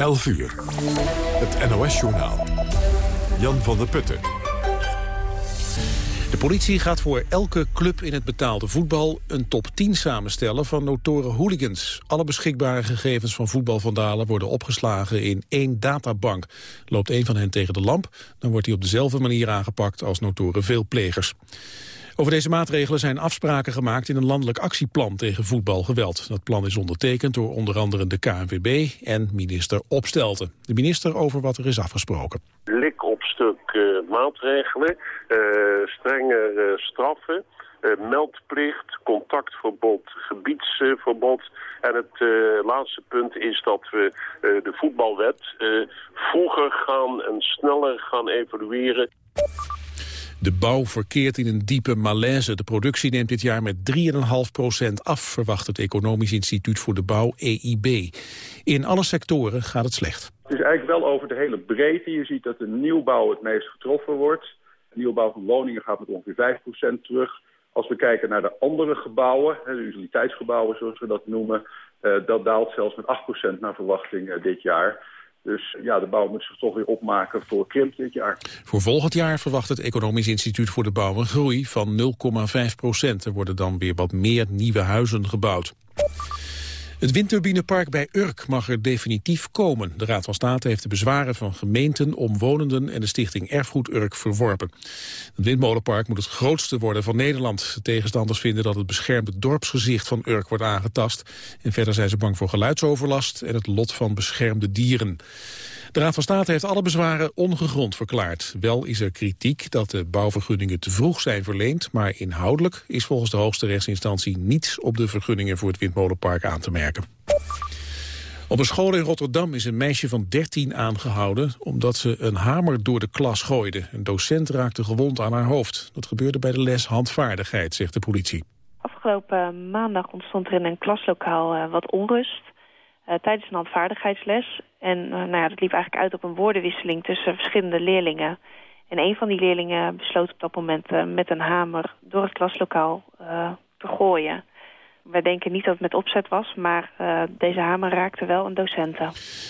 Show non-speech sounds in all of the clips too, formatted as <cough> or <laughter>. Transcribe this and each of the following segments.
11 uur. Het NOS-journaal. Jan van der Putten. De politie gaat voor elke club in het betaalde voetbal een top 10 samenstellen van notoren hooligans. Alle beschikbare gegevens van voetbalvandalen worden opgeslagen in één databank. Loopt een van hen tegen de lamp, dan wordt hij op dezelfde manier aangepakt als notoren veelplegers. Over deze maatregelen zijn afspraken gemaakt in een landelijk actieplan tegen voetbalgeweld. Dat plan is ondertekend door onder andere de KNVB en minister Opstelten. De minister over wat er is afgesproken. Lik op stuk uh, maatregelen, uh, strenge uh, straffen, meldplicht, contactverbod, gebiedsverbod. En het laatste punt is dat we de voetbalwet vroeger gaan en sneller gaan evalueren. De bouw verkeert in een diepe malaise. De productie neemt dit jaar met 3,5% af, verwacht het Economisch Instituut voor de Bouw, EIB. In alle sectoren gaat het slecht. Het is eigenlijk wel over de hele breedte. Je ziet dat de nieuwbouw het meest getroffen wordt. De nieuwbouw van woningen gaat met ongeveer 5% terug. Als we kijken naar de andere gebouwen, de utiliteitsgebouwen zoals we dat noemen... Uh, dat daalt zelfs met 8% naar verwachting uh, dit jaar. Dus ja, de bouw moet zich toch weer opmaken voor krimp dit jaar. Voor volgend jaar verwacht het Economisch Instituut voor de Bouw een groei van 0,5 procent. Er worden dan weer wat meer nieuwe huizen gebouwd. Het windturbinepark bij Urk mag er definitief komen. De Raad van State heeft de bezwaren van gemeenten, omwonenden en de stichting Erfgoed Urk verworpen. Het windmolenpark moet het grootste worden van Nederland. tegenstanders vinden dat het beschermde dorpsgezicht van Urk wordt aangetast. En verder zijn ze bang voor geluidsoverlast en het lot van beschermde dieren. De Raad van State heeft alle bezwaren ongegrond verklaard. Wel is er kritiek dat de bouwvergunningen te vroeg zijn verleend... maar inhoudelijk is volgens de hoogste rechtsinstantie niets op de vergunningen voor het windmolenpark aan te merken. Op een school in Rotterdam is een meisje van 13 aangehouden... omdat ze een hamer door de klas gooide. Een docent raakte gewond aan haar hoofd. Dat gebeurde bij de les handvaardigheid, zegt de politie. Afgelopen maandag ontstond er in een klaslokaal uh, wat onrust tijdens een handvaardigheidsles. En uh, nou ja, dat liep eigenlijk uit op een woordenwisseling tussen verschillende leerlingen. En een van die leerlingen besloot op dat moment uh, met een hamer door het klaslokaal te gooien. Wij denken niet dat het met opzet was, maar deze hamer raakte wel een docenten.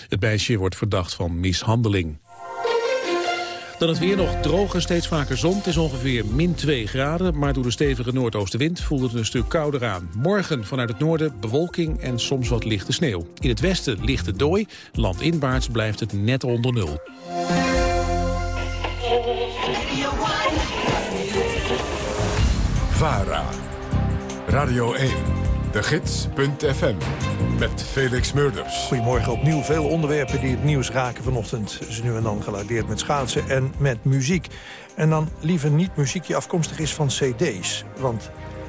Het meisje wordt verdacht van mishandeling. Dan het weer nog droog en steeds vaker zon. Het is ongeveer min 2 graden, maar door de stevige noordoostenwind voelt het een stuk kouder aan. Morgen vanuit het noorden bewolking en soms wat lichte sneeuw. In het westen lichte dooi, landinwaarts blijft het net onder nul. VARA, Radio 1, de gids.fm met Felix Murders. Goedemorgen, opnieuw veel onderwerpen die het nieuws raken vanochtend. Ze nu en dan geladeerd met schaatsen en met muziek. En dan liever niet muziek die afkomstig is van cd's. Want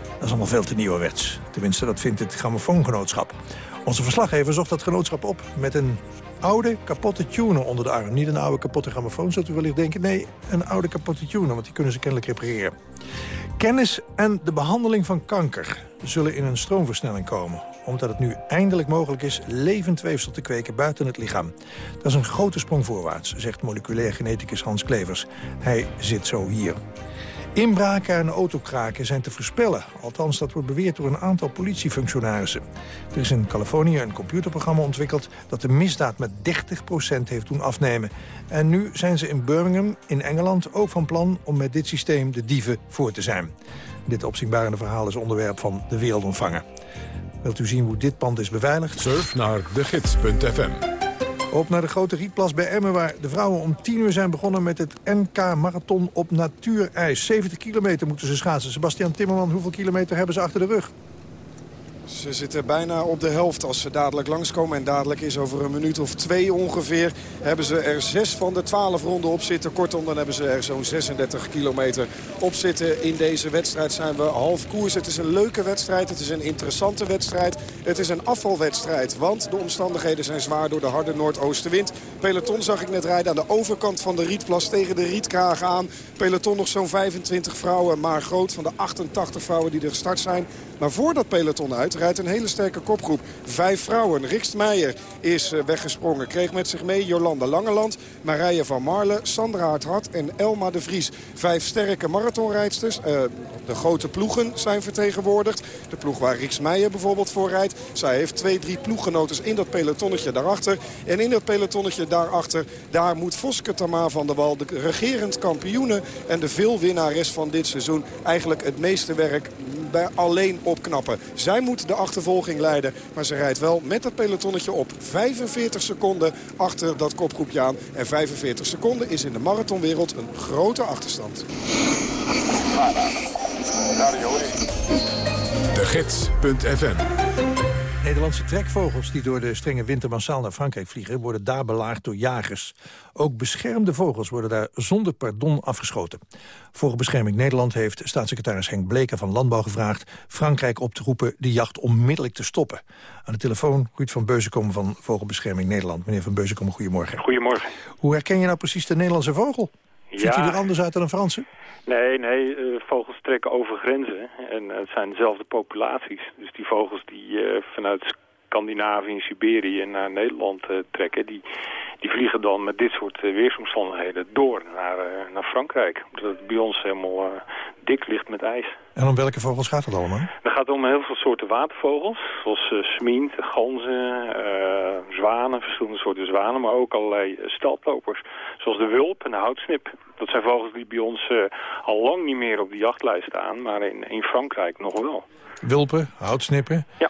dat is allemaal veel te nieuwerwets. Tenminste, dat vindt het grammofoongenootschap. Onze verslaggever zocht dat genootschap op met een oude kapotte tuner onder de arm. Niet een oude kapotte grammofoon, zult u wellicht denken. Nee, een oude kapotte tuner, want die kunnen ze kennelijk repareren. Kennis en de behandeling van kanker zullen in een stroomversnelling komen omdat het nu eindelijk mogelijk is levend weefsel te kweken buiten het lichaam. Dat is een grote sprong voorwaarts, zegt moleculair geneticus Hans Klevers. Hij zit zo hier. Inbraken en autokraken zijn te voorspellen. Althans, dat wordt beweerd door een aantal politiefunctionarissen. Er is in Californië een computerprogramma ontwikkeld... dat de misdaad met 30% heeft doen afnemen. En nu zijn ze in Birmingham, in Engeland, ook van plan... om met dit systeem de dieven voor te zijn. Dit opzienbarende verhaal is onderwerp van De Wereld Ontvangen. Wilt u zien hoe dit pand is beveiligd? Surf naar degids.fm. Op naar de grote rietplas bij Emmen... waar de vrouwen om 10 uur zijn begonnen met het NK-marathon op natuurijs. 70 kilometer moeten ze schaatsen. Sebastian Timmerman, hoeveel kilometer hebben ze achter de rug? Ze zitten bijna op de helft als ze dadelijk langskomen. En dadelijk is over een minuut of twee ongeveer... hebben ze er zes van de twaalf ronden op zitten. Kortom, dan hebben ze er zo'n 36 kilometer op zitten. In deze wedstrijd zijn we half koers. Het is een leuke wedstrijd. Het is een interessante wedstrijd. Het is een afvalwedstrijd. Want de omstandigheden zijn zwaar door de harde noordoostenwind. Peloton zag ik net rijden aan de overkant van de Rietplas tegen de Rietkraag aan. Peloton nog zo'n 25 vrouwen, maar groot van de 88 vrouwen die er gestart zijn. Maar voordat peloton uitrijdt rijdt een hele sterke kopgroep. Vijf vrouwen. Rikst Meijer is weggesprongen. Kreeg met zich mee Jolanda Langeland, Marije van Marle, Sandra Harthart en Elma de Vries. Vijf sterke marathonrijdsters. de grote ploegen zijn vertegenwoordigd. De ploeg waar Riks Meijer bijvoorbeeld voor rijdt. Zij heeft twee, drie ploeggenotes in dat pelotonnetje daarachter. En in dat pelotonnetje daarachter, daar moet Voske Tamar van der Wal... de regerend kampioene en de veelwinnares van dit seizoen... eigenlijk het meeste werk bij alleen opknappen. Zij moet de achtervolging leiden, maar ze rijdt wel met dat pelotonnetje op 45 seconden achter dat kopgroepje aan. En 45 seconden is in de marathonwereld een grote achterstand. De Gids.fm Nederlandse trekvogels die door de strenge winter massaal naar Frankrijk vliegen... worden daar belaagd door jagers. Ook beschermde vogels worden daar zonder pardon afgeschoten. Vogelbescherming Nederland heeft staatssecretaris Henk Bleken van Landbouw gevraagd... Frankrijk op te roepen de jacht onmiddellijk te stoppen. Aan de telefoon Ruud van Beuzenkom van Vogelbescherming Nederland. Meneer van Beuzenkom, goedemorgen. Goedemorgen. Hoe herken je nou precies de Nederlandse vogel? Ziet hij er anders uit dan een Franse? Nee, nee, uh, vogels trekken over grenzen. En het zijn dezelfde populaties. Dus die vogels die uh, vanuit Scandinavië en Siberië naar Nederland uh, trekken... Die, die vliegen dan met dit soort weersomstandigheden door naar, naar Frankrijk. Omdat het bij ons helemaal dik ligt met ijs. En om welke vogels gaat het allemaal? Het gaat om heel veel soorten watervogels. Zoals smient, ganzen, zwanen, verschillende soorten zwanen. Maar ook allerlei steltlopers. Zoals de wulp en de houtsnip. Dat zijn vogels die bij ons uh, al lang niet meer op de jachtlijst staan. Maar in, in Frankrijk nog wel. Wulpen, houtsnippen? Ja.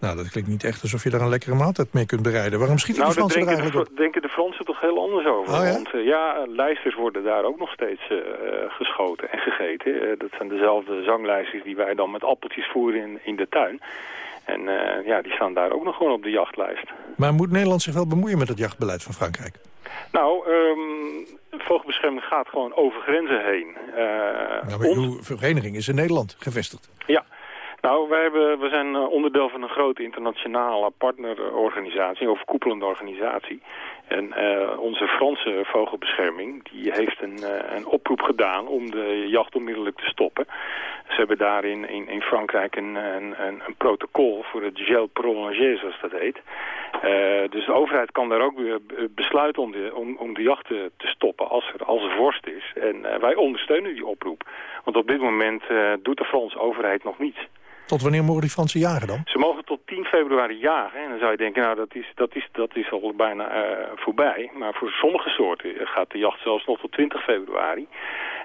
Nou, dat klinkt niet echt alsof je daar een lekkere maaltijd mee kunt bereiden. Waarom schieten nou, de Fransen er eigenlijk de, denken de Fransen toch heel anders over. Oh, ja? Want uh, ja, lijsters worden daar ook nog steeds uh, geschoten en gegeten. Uh, dat zijn dezelfde zanglijsters die wij dan met appeltjes voeren in, in de tuin. En ja, die staan daar ook nog gewoon op de jachtlijst. Maar moet Nederland zich wel bemoeien met het jachtbeleid van Frankrijk? Nou, um, vogelbescherming gaat gewoon over grenzen heen. nou, maar uw vereniging is in Nederland gevestigd. Ja. Nou, wij hebben, we zijn onderdeel van een grote internationale partnerorganisatie, overkoepelende organisatie. En uh, onze Franse vogelbescherming die heeft een, uh, een oproep gedaan om de jacht onmiddellijk te stoppen. Ze hebben daarin in, in Frankrijk een, een, een, protocol voor het gel prolongé, zoals dat heet. Uh, dus de overheid kan daar ook weer besluiten om de, om, de jacht te, te stoppen als er, als er vorst is. En wij ondersteunen die oproep. Want op dit moment doet de Franse overheid nog niets. Tot wanneer mogen die Fransen jagen dan? Ze mogen tot 10 februari jagen. En dan zou je denken, nou dat is, dat is, dat is al bijna uh, voorbij. Maar voor sommige soorten gaat de jacht zelfs nog tot 20 februari.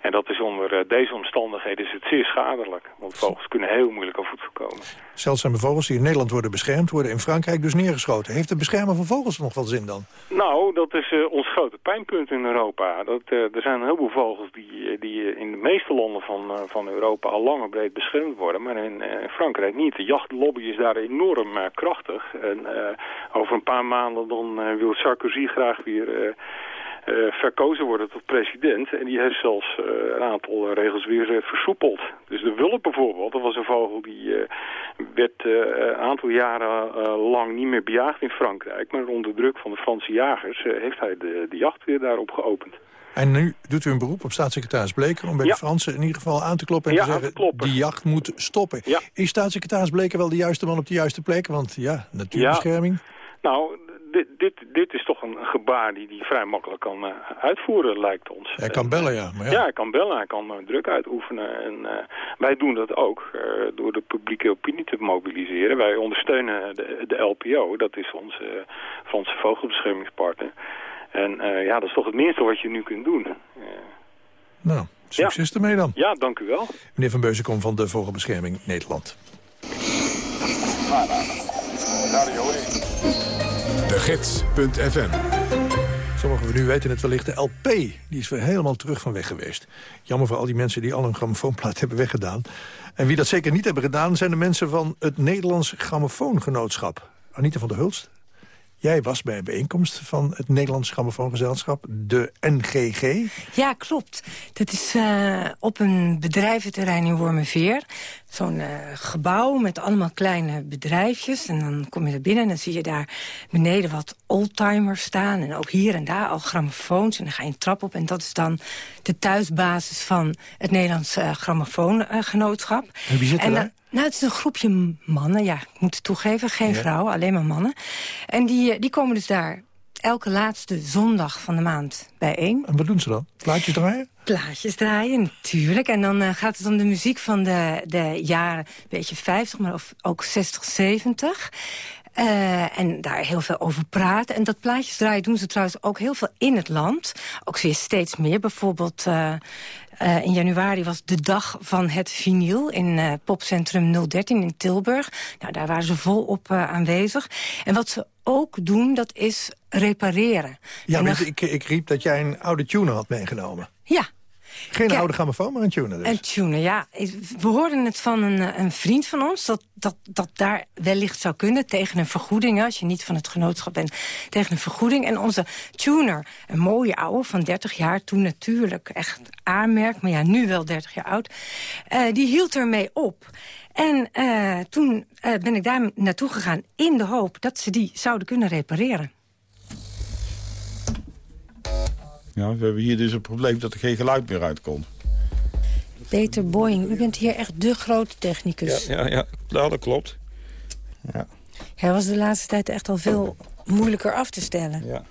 En dat is onder uh, deze omstandigheden is het zeer schadelijk. Want vogels kunnen heel moeilijk aan voedsel komen. Zeldzame vogels die in Nederland worden beschermd, worden in Frankrijk dus neergeschoten. Heeft het beschermen van vogels nog wel zin dan? Nou, dat is uh, ons grote pijnpunt in Europa. Dat, er zijn een heleboel vogels die, die in de meeste landen van, van Europa al lang en breed beschermd worden. Maar in Frankrijk niet. De jachtlobby is daar enorm uh, krachtig. En uh, over een paar maanden dan uh, wil Sarkozy graag weer verkozen worden tot president. En die heeft zelfs een aantal regels weer versoepeld. Dus de wulp bijvoorbeeld, dat was een vogel die werd een aantal jaren lang niet meer bejaagd in Frankrijk. Maar onder druk van de Franse jagers heeft hij de, de jacht weer daarop geopend. En nu doet u een beroep op staatssecretaris Bleker... om bij ja. de Fransen in ieder geval aan te kloppen en ja, te zeggen... die jacht moet stoppen. Ja. Is staatssecretaris Bleker wel de juiste man op de juiste plek? Want ja, natuurbescherming... Nou, dit, dit, dit is toch een gebaar die hij vrij makkelijk kan uh, uitvoeren, lijkt ons. Hij kan bellen, ja. Maar ja. ja, hij kan bellen, hij kan uh, druk uitoefenen. En uh, wij doen dat ook door de publieke opinie te mobiliseren. Wij ondersteunen de, de LPO, dat is onze Franse vogelbeschermingspartner. En uh, ja, dat is toch het minste wat je nu kunt doen. Uh, nou, succes ja. ermee dan. Ja, dank u wel. Meneer Van Beuzenkom van de Vogelbescherming Nederland. De Gids.fm Sommigen van u weten het wellicht, de LP die is weer helemaal terug van weg geweest. Jammer voor al die mensen die al een grammofoonplaat hebben weggedaan. En wie dat zeker niet hebben gedaan, zijn de mensen van het Nederlands Grammofoongenootschap. Anita van der Hulst, Jij was bij een bijeenkomst van het Nederlands Grammofoongezelschap, de NGG. Ja, klopt. Dat is uh, op een bedrijventerrein in Wormerveer. Zo'n uh, gebouw met allemaal kleine bedrijfjes. En dan kom je er binnen en dan zie je daar beneden wat oldtimers staan. En ook hier en daar al grammofoons. En dan ga je een trap op. En dat is dan de thuisbasis van het Nederlands uh, Grammofoongenootschap. En wie zit er en daar? Nou, het is een groepje mannen, ja, ik moet het toegeven. Geen vrouwen, alleen maar mannen. En die, die komen dus daar elke laatste zondag van de maand bijeen. En wat doen ze dan? Plaatjes draaien? Plaatjes draaien, natuurlijk. En dan uh, gaat het om de muziek van de, de jaren, beetje 50, maar of ook 60, 70. Uh, en daar heel veel over praten. En dat plaatjes draaien doen ze trouwens ook heel veel in het land. Ook weer steeds meer. Bijvoorbeeld uh, uh, in januari was de dag van het vinyl in popcentrum 013 in Tilburg. Nou, daar waren ze volop aanwezig. En wat ze ook doen, dat is repareren. Ja, maar ik, ik riep dat jij een oude tuner had meegenomen. Ja, geen oude grammofoon, maar een tuner dus. Een tuner, ja. We hoorden het van een, een vriend van ons... Dat, dat dat daar wellicht zou kunnen tegen een vergoeding. Als je niet van het genootschap bent, tegen een vergoeding. En onze tuner, een mooie oude van 30 jaar... toen natuurlijk echt aanmerk, maar ja, nu wel 30 jaar oud... Uh, die hield ermee op. En uh, toen uh, ben ik daar naartoe gegaan in de hoop dat ze die zouden kunnen repareren. Ja, we hebben hier dus een probleem dat er geen geluid meer uitkomt. Peter Boeing, u bent hier echt de grote technicus. Ja, ja, ja. Nou, dat klopt. Ja. Hij was de laatste tijd echt al veel moeilijker af te stellen. Ja.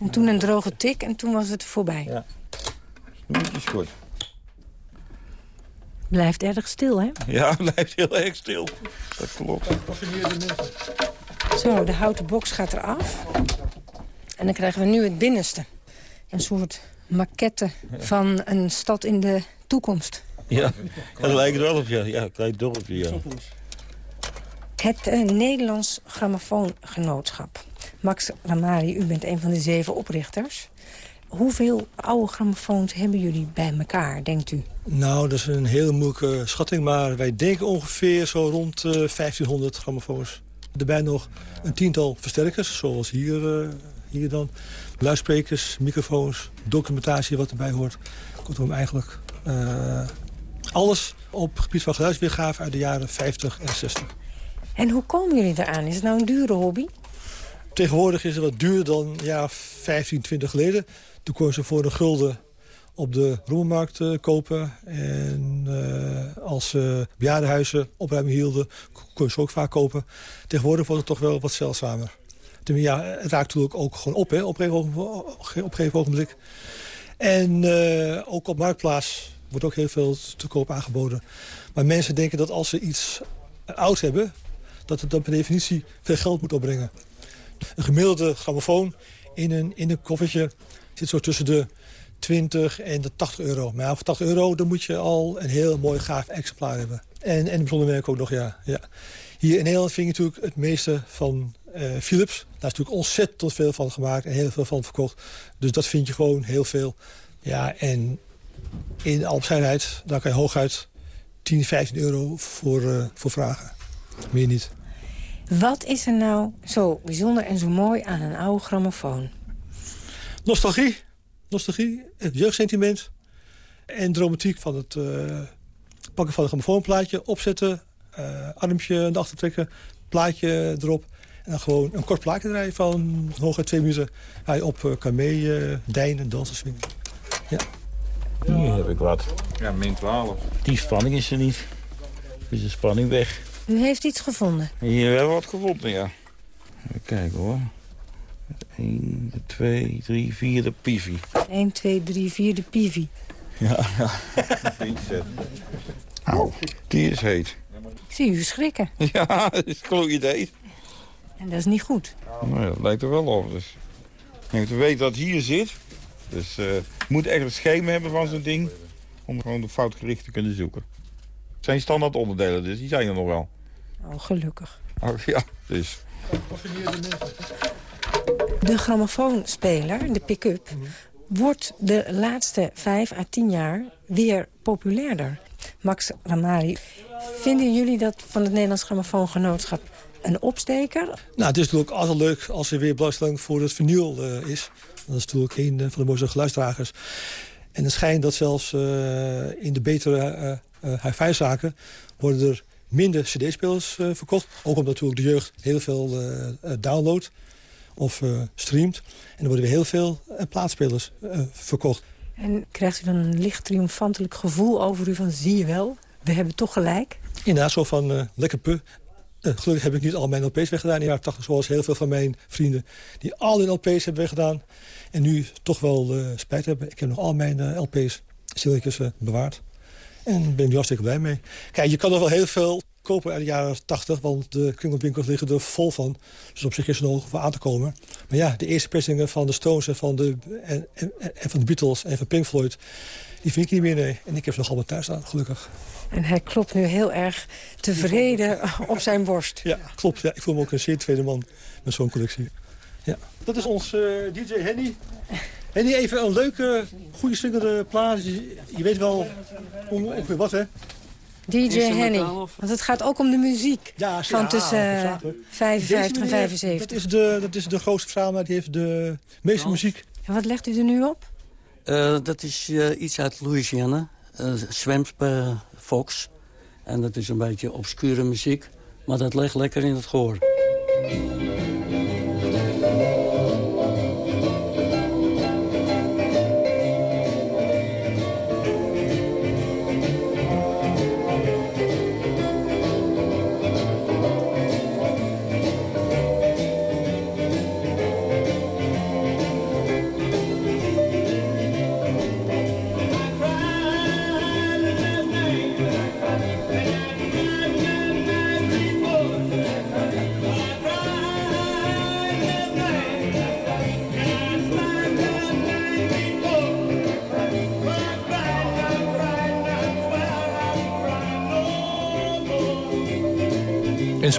En toen een droge tik en toen was het voorbij. Ja. Is goed. Blijft erg stil, hè? Ja, <laughs> blijft heel erg stil. Dat klopt. Zo, de houten box gaat eraf. En dan krijgen we nu het binnenste een soort maquette van een stad in de toekomst. Ja, dat lijkt wel op, ja. Ja, klein dorpje, ja. Het uh, Nederlands Grammofoongenootschap. Max Ramari, u bent een van de zeven oprichters. Hoeveel oude grammofoons hebben jullie bij elkaar, denkt u? Nou, dat is een hele moeilijke schatting, maar wij denken ongeveer zo rond uh, 1500 grammofoons. Erbij nog een tiental versterkers, zoals hier, uh, hier dan luidsprekers, microfoons, documentatie wat erbij hoort. Kortom, eigenlijk uh, alles op het gebied van geluidsweergave uit de jaren 50 en 60. En hoe komen jullie eraan? Is het nou een dure hobby? Tegenwoordig is het wat duurder dan ja, 15, 20 geleden. Toen kon je ze voor een gulden op de roemermarkt uh, kopen. En uh, als uh, bejaardenhuizen opruiming hielden, kon je ze ook vaak kopen. Tegenwoordig wordt het toch wel wat zeldzamer ja, het raakt natuurlijk ook gewoon op, hè, op, een gegeven, een ogenblik. En uh, ook op Marktplaats wordt ook heel veel te koop aangeboden. Maar mensen denken dat als ze iets oud hebben... dat het dan per definitie veel geld moet opbrengen. Een gemiddelde grammofoon in een, in een koffertje zit zo tussen de 20 en de 80 euro. Maar voor 80 euro dan moet je al een heel mooi gaaf exemplaar hebben. En, en bijzonder merk ook nog, ja. ja. Hier in Nederland vind je natuurlijk het meeste van uh, Philips. Daar is natuurlijk ontzettend veel van gemaakt en heel veel van verkocht. Dus dat vind je gewoon heel veel. Ja, en in Alpseinheid, daar kan je hooguit 10, 15 euro voor, uh, voor vragen. Meer niet. Wat is er nou zo bijzonder en zo mooi aan een oude grammofoon? Nostalgie. Nostalgie, het jeugdsentiment. En de romantiek van het uh, pakken van een grammofoonplaatje, opzetten, armpje de achter trekken, plaatje erop. En dan gewoon een kort plaatje draaien van hooguit twee minuten. Ga je op uh, kan mee uh, deinen, dansen, swingen. Ja. Hier heb ik wat. Ja, min 12. Die spanning is er niet. Is de spanning weg. U heeft iets gevonden? Hier hebben we wat gevonden, ja. Even kijken hoor. 1, 2, 3, 4, de pivi. 1, 2, 3, 4, de pivi. Ja, ja. Auw, die is heet. Ik zie u schrikken. Ja, <laughs> dat is een kloot idee. En dat is niet goed. Nou ja, dat lijkt er wel op. Dus. En te weten dat het hier zit. Dus uh, je moet echt een schema hebben van zo'n ding. Om gewoon de foutgericht te kunnen zoeken. Het zijn standaard onderdelen, dus die zijn er nog wel. Oh, gelukkig. Oh, ja, dus. De grammofoonspeler, de pick-up, wordt de laatste vijf à tien jaar weer populairder. Max Ramari, vinden jullie dat van het Nederlands Grammofoongenootschap een opsteker? Nou, het is natuurlijk altijd leuk als er weer belangstelling voor het vinyl uh, is. Dat is natuurlijk een van de mooiste geluidsdragers. En het schijnt dat zelfs uh, in de betere uh, hi-fi zaken... worden er minder cd-spelers verkocht. Ook omdat natuurlijk de jeugd heel veel downloadt of streamt. En er worden weer heel veel plaatspelers verkocht. En krijgt u dan een licht triomfantelijk gevoel over u van... zie je wel, we hebben toch gelijk? Inderdaad, zo van uh, lekker pu. Uh, gelukkig heb ik niet al mijn LP's weggedaan in de jaren 80... zoals heel veel van mijn vrienden die al hun LP's hebben weggedaan. En nu toch wel uh, spijt hebben. Ik heb nog al mijn LP's stilletjes bewaard. En ben nu hartstikke blij mee. Kijk, je kan nog wel heel veel kopen uit de jaren 80, want de kringelwinkels liggen er vol van. Dus op zich is er nog voor aan te komen. Maar ja, de eerste persingen van de Stones en van de, en, en, en van de Beatles en van Pink Floyd... die vind ik niet meer, nee. En ik heb ze nog allemaal thuis staan, gelukkig. En hij klopt nu heel erg tevreden op zijn borst. Ja, klopt. Ja. Ik voel me ook een zeer tweede man met zo'n collectie. Ja. Dat is ons uh, eh, DJ Henny. Henny, even een leuke, goede swingende plaats. Je, je weet wel ongeveer wat, hè? DJ Henny. Want het gaat ook om de muziek ja, van tussen uh, 55 en 75. Dat is, de, dat is de grootste verzamelaar, die heeft de meeste muziek. En wat legt u er nu op? Uh, dat is uh, iets uit Louisiana. Uh, Swamp Fox. En dat is een beetje obscure muziek. Maar dat legt lekker in het gehoor.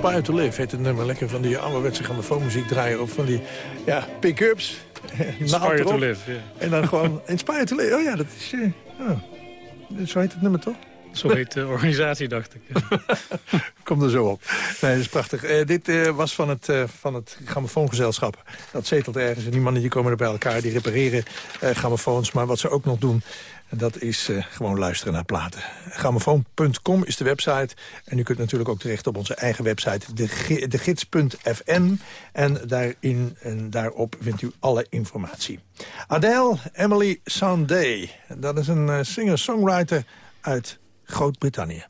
Inspire to Live heet het nummer. Lekker van die ouderwetse grammofoonmuziek draaien. Of van die ja, pick-ups. Inspire to Live. En dan gewoon Inspire to Live. Oh ja, dat is... Uh, oh. Zo heet het nummer toch? Zo heet de organisatie, dacht ik. <laughs> Kom er zo op. Nee, dat is prachtig. Uh, dit uh, was van het, uh, van het grammofoongezelschap. Dat zetelt ergens en die mannen die komen er bij elkaar. Die repareren grammofoons. Maar wat ze ook nog doen, dat is uh, gewoon luisteren naar platen. Grammofoon.com is de website. En u kunt natuurlijk ook terecht op onze eigen website, degids.fm. En, daarin, en daarop vindt u alle informatie. Adele Emily Sandé. Dat is een uh, singer-songwriter uit Groot-Brittannië.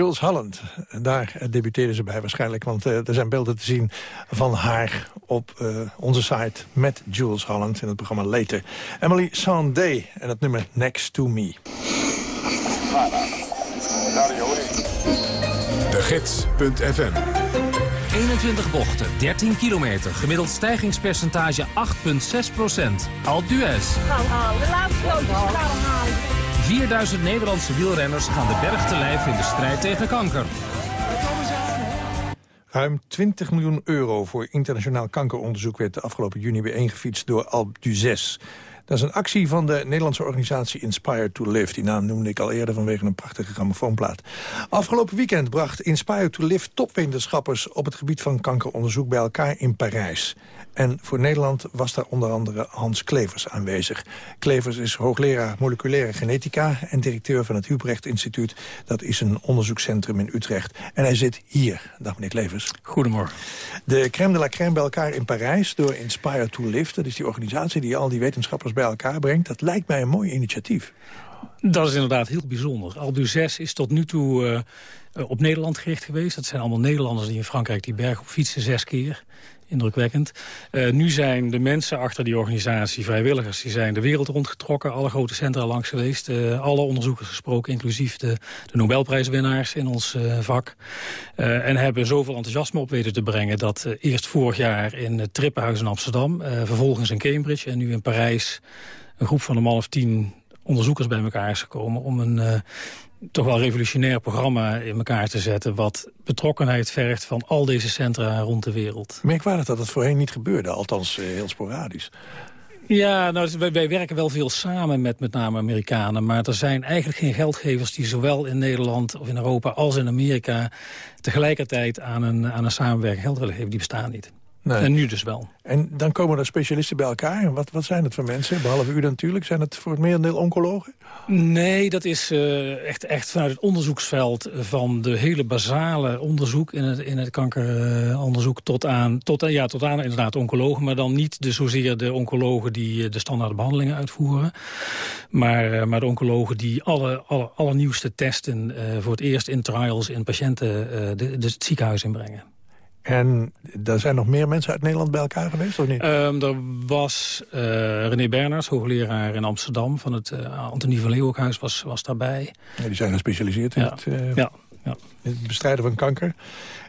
Jules Holland, daar debuteerde ze bij waarschijnlijk... want uh, er zijn beelden te zien van haar op uh, onze site met Jules Holland in het programma Later. Emily Sandé en het nummer Next to Me. De Gids.fm 21 bochten, 13 kilometer, gemiddeld stijgingspercentage 8,6 procent. Alpe d'Huez. De laatste halen. 4000 Nederlandse wielrenners gaan de berg te lijf in de strijd tegen kanker. Ruim 20 miljoen euro voor internationaal kankeronderzoek... werd de afgelopen juni bijeengefietst door Alpe d'Huez. Dat is een actie van de Nederlandse organisatie Inspire to Live. Die naam noemde ik al eerder vanwege een prachtige grammofoonplaat. Afgelopen weekend bracht Inspire to Live topwetenschappers... op het gebied van kankeronderzoek bij elkaar in Parijs. En voor Nederland was daar onder andere Hans Klevers aanwezig. Klevers is hoogleraar moleculaire genetica... en directeur van het Hubrecht Instituut. Dat is een onderzoekscentrum in Utrecht. En hij zit hier. Dag meneer Klevers. Goedemorgen. De crème de la crème bij elkaar in Parijs door Inspire to Live. Dat is die organisatie die al die wetenschappers elkaar brengt. Dat lijkt mij een mooi initiatief. Dat is inderdaad heel bijzonder. Albu 6 is tot nu toe uh, op Nederland gericht geweest. Dat zijn allemaal Nederlanders die in Frankrijk die berg op fietsen zes keer indrukwekkend. Uh, nu zijn de mensen achter die organisatie, vrijwilligers... die zijn de wereld rondgetrokken, alle grote centra langs geweest. Uh, alle onderzoekers gesproken, inclusief de, de Nobelprijswinnaars in ons uh, vak. en hebben zoveel enthousiasme op weten te brengen... dat eerst vorig jaar in het Trippenhuis in Amsterdam... vervolgens in Cambridge en nu in Parijs... een groep van een of tien onderzoekers bij elkaar is gekomen... om een toch wel revolutionair programma in elkaar te zetten... wat betrokkenheid vergt van al deze centra rond de wereld. Merkwaardig dat het voorheen niet gebeurde, althans eh, heel sporadisch. Ja, nou, wij, wij, werken wel veel samen met met name Amerikanen... maar er zijn eigenlijk geen geldgevers die zowel in Nederland of in Europa als in Amerika... tegelijkertijd aan een, aan een samenwerking geld willen geven. Die bestaan niet. Nee. En nu dus wel. En dan komen er specialisten bij elkaar. Wat, wat zijn het voor mensen? Behalve u natuurlijk. Zijn het voor het merendeel oncologen? Nee, dat is uh, echt, echt vanuit het onderzoeksveld van de hele basale onderzoek in het, in het kankeronderzoek tot aan, tot, ja, tot aan inderdaad oncologen. Maar dan niet de, zozeer de oncologen die uh, de standaard behandelingen uitvoeren. Maar, maar de oncologen die alle, alle, alle nieuwste testen voor het eerst in trials in patiënten de, de, het ziekenhuis inbrengen. En er zijn nog meer mensen uit Nederland bij elkaar geweest, of niet? Um, er was uh, René Berners, hoogleraar in Amsterdam... van het uh, Antonie van Leeuwenhuis, was, was daarbij. Ja, die zijn gespecialiseerd in, ja. het, uh, ja. Ja. het bestrijden van kanker.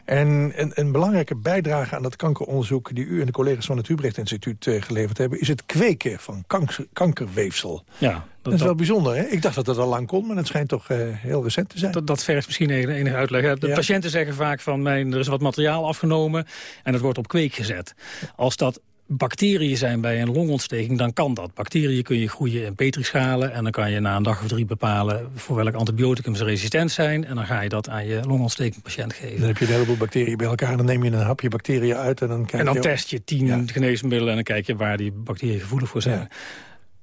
En een, een, belangrijke bijdrage aan dat kankeronderzoek... die u en de collega's van het Hubrecht Instituut geleverd hebben... is het kweken van kanker, kankerweefsel. Ja, dat, is wel bijzonder, hè? Ik dacht dat dat al lang kon, maar het schijnt toch uh, heel recent te zijn. Dat, dat vergt misschien enige uitleg. De ja. patiënten zeggen vaak van, mijn, er is wat materiaal afgenomen... en het wordt op kweek gezet. Als dat bacteriën zijn bij een longontsteking, dan kan dat. Bacteriën kun je groeien in petrischalen... en dan kan je na een dag of drie bepalen voor welk antibioticum ze resistent zijn... en dan ga je dat aan je longontstekingpatiënt geven. Dan heb je een heleboel bacteriën bij elkaar... en dan neem je een hapje bacteriën uit en dan kijk En dan je test je tien ja. geneesmiddelen... en dan kijk je waar die bacteriën gevoelig voor zijn. Ja.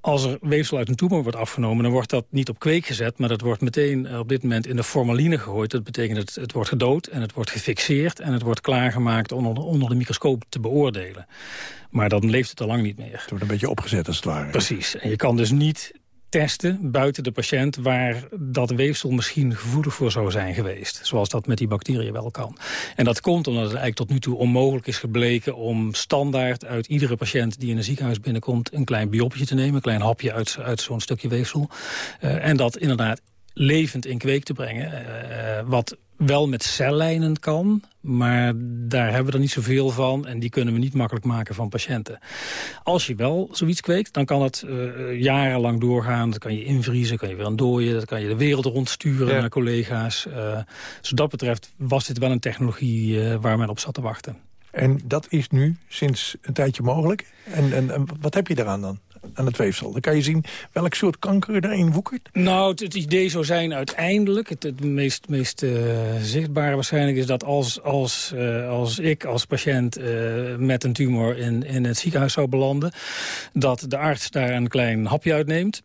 Als er weefsel uit een tumor wordt afgenomen, dan wordt dat niet op kweek gezet... maar dat wordt meteen op dit moment in de formaline gegooid. Dat betekent dat het wordt gedood en het wordt gefixeerd... en het wordt klaargemaakt om onder, onder de microscoop te beoordelen. Maar dan leeft het al lang niet meer. Het wordt een beetje opgezet als het ware. Precies. En je kan dus niet testen buiten de patiënt... waar dat weefsel misschien gevoelig voor zou zijn geweest. Zoals dat met die bacteriën wel kan. En dat komt omdat het eigenlijk tot nu toe onmogelijk is gebleken... om standaard uit iedere patiënt die in een ziekenhuis binnenkomt... een klein biopje te nemen, een klein hapje uit, uit zo'n stukje weefsel. Uh, en dat inderdaad levend in kweek te brengen. Uh, wat wel met cellijnen kan, maar daar hebben we er niet zoveel van... en die kunnen we niet makkelijk maken van patiënten. Als je wel zoiets kweekt, dan kan het uh, jarenlang doorgaan. Dat kan je invriezen, kan je weer aan dooien... dat kan je de wereld rondsturen ja. naar collega's. Uh, dus dat betreft was dit wel een technologie uh, waar men op zat te wachten. En dat is nu sinds een tijdje mogelijk. En, en, en wat heb je daaraan dan? Aan het weefsel. Dan kan je zien welk soort kanker erin woekert. Nou, het, idee zou zijn uiteindelijk... het, meest, meest uh, zichtbare waarschijnlijk is dat als, als, uh, als ik als patiënt uh, met een tumor in, in het ziekenhuis zou belanden... dat de arts daar een klein hapje uitneemt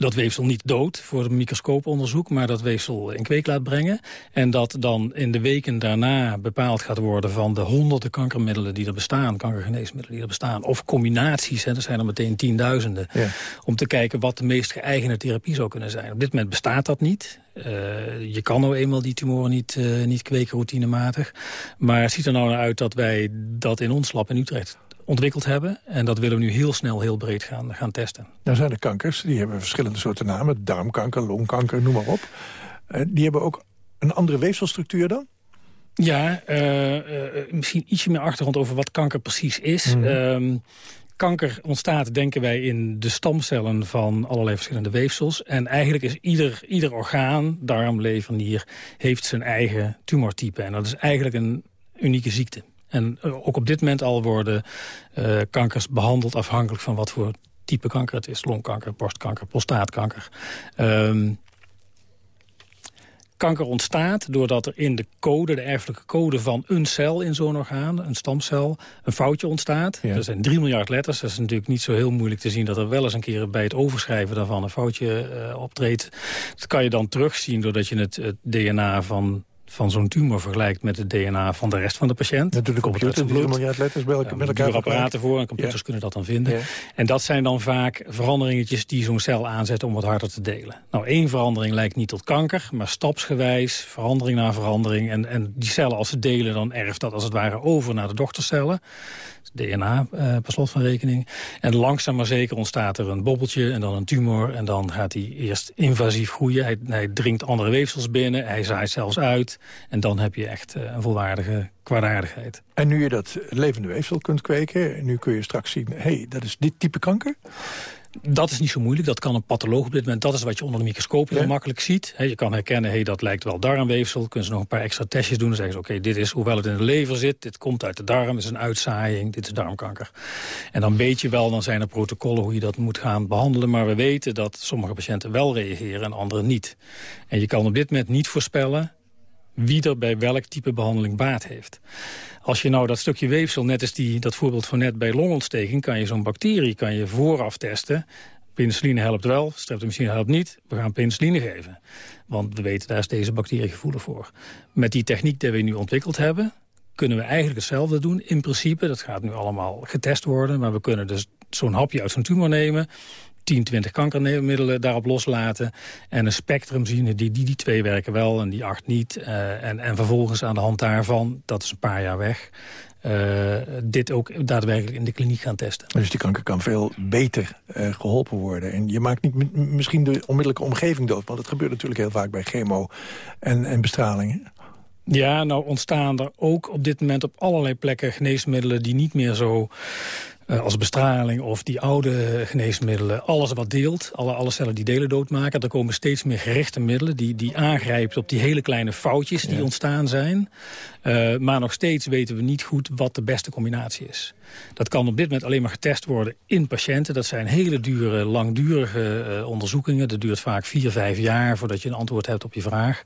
dat weefsel niet dood voor het microscooponderzoek... maar dat weefsel in kweek laat brengen. En dat dan in de weken daarna bepaald gaat worden... van de honderden kankermiddelen die er bestaan, kankergeneesmiddelen die er bestaan... of combinaties, hè, er zijn er meteen tienduizenden... Ja. om te kijken wat de meest geëigende therapie zou kunnen zijn. Op dit moment bestaat dat niet. Uh, je kan nou eenmaal die tumoren niet, uh, niet kweken routinematig. Maar het ziet er nou naar uit dat wij dat in ons lab in Utrecht ontwikkeld hebben. En dat willen we nu heel snel, heel breed gaan, gaan testen. Nou zijn er kankers, die hebben verschillende soorten namen. Darmkanker, longkanker, noem maar op. Uh, die hebben ook een andere weefselstructuur dan? Ja, uh, uh, misschien ietsje meer achtergrond over wat kanker precies is. Mm -hmm. kanker ontstaat, denken wij, in de stamcellen van allerlei verschillende weefsels. En eigenlijk is ieder, ieder orgaan, darm, lever, nier, heeft zijn eigen tumortype. En dat is eigenlijk een unieke ziekte. En eh, ook op dit moment al worden uh, kankers behandeld afhankelijk van wat voor type kanker het is. Longkanker, borstkanker, prostaatkanker. Um, kanker ontstaat doordat er in de code, de erfelijke code van een cel in zo'n orgaan, een stamcel, een foutje ontstaat. Ja. Er zijn 3 miljard letters. Dat is natuurlijk niet zo heel moeilijk te zien dat er wel eens een keer bij het overschrijven daarvan een foutje uh, optreedt. Dat kan je dan terugzien doordat je het, het DNA van van zo'n tumor vergelijkt met het DNA van de rest van de patiënt. Natuurlijk de computer, die miljard letters bij elkaar, met elkaar apparaten voor en computers ja. kunnen dat dan vinden. Ja. En dat zijn dan vaak veranderingetjes die zo'n cel aanzetten om wat harder te delen. Nou, één verandering lijkt niet tot kanker, maar stapsgewijs, verandering na verandering. En, en die cellen, als ze delen, dan erft dat als het ware over naar de dochtercellen. DNA, uh, per slot van rekening. En langzaam maar zeker ontstaat er een bobbeltje en dan een tumor. En dan gaat hij eerst invasief groeien. Hij, hij dringt andere weefsels binnen, hij zaait zelfs uit. En dan heb je echt uh, een volwaardige kwaadaardigheid. En nu je dat levende weefsel kunt kweken... nu kun je straks zien, hé, hey, dat is dit type kanker... Dat is niet zo moeilijk, dat kan een patholoog op dit moment. Dat is wat je onder de microscoop heel ja. makkelijk ziet. He, je kan herkennen, hey, dat lijkt wel darmweefsel. Kunnen ze nog een paar extra testjes doen. Dan zeggen ze, oké, dit is, hoewel het in de lever zit... dit komt uit de darm, dit is een uitzaaiing, dit is darmkanker. En dan weet je wel, dan zijn er protocollen hoe je dat moet gaan behandelen. Maar we weten dat sommige patiënten wel reageren en anderen niet. En je kan op dit moment niet voorspellen wie er bij welk type behandeling baat heeft. Als je nou dat stukje weefsel, net als die, dat voorbeeld van net bij longontsteking... kan je zo'n bacterie kan je vooraf testen. Penicilline helpt wel, streptomycine helpt niet. We gaan penicilline geven. Want we weten, daar is deze bacterie gevoelig voor. Met die techniek die we nu ontwikkeld hebben... kunnen we eigenlijk hetzelfde doen. In principe, dat gaat nu allemaal getest worden... maar we kunnen dus zo'n hapje uit zo'n tumor nemen 10, 20 kankermiddelen daarop loslaten. En een spectrum zien, die, die, die twee werken wel en die acht niet. Uh, en, en vervolgens aan de hand daarvan, dat is een paar jaar weg... Uh, dit ook daadwerkelijk in de kliniek gaan testen. Dus die kanker kan veel beter uh, geholpen worden. En je maakt niet misschien de onmiddellijke omgeving dood... want dat gebeurt natuurlijk heel vaak bij chemo en, en bestraling. Ja, nou ontstaan er ook op dit moment op allerlei plekken geneesmiddelen... die niet meer zo uh, als bestraling of die oude geneesmiddelen. Alles wat deelt, alle, alle cellen die delen doodmaken. Er komen steeds meer gerichte middelen die, die aangrijpen op die hele kleine foutjes die ja. ontstaan zijn. Uh, maar nog steeds weten we niet goed wat de beste combinatie is. Dat kan op dit moment alleen maar getest worden in patiënten. Dat zijn hele dure, langdurige uh, onderzoekingen. Dat duurt vaak vier, vijf jaar voordat je een antwoord hebt op je vraag.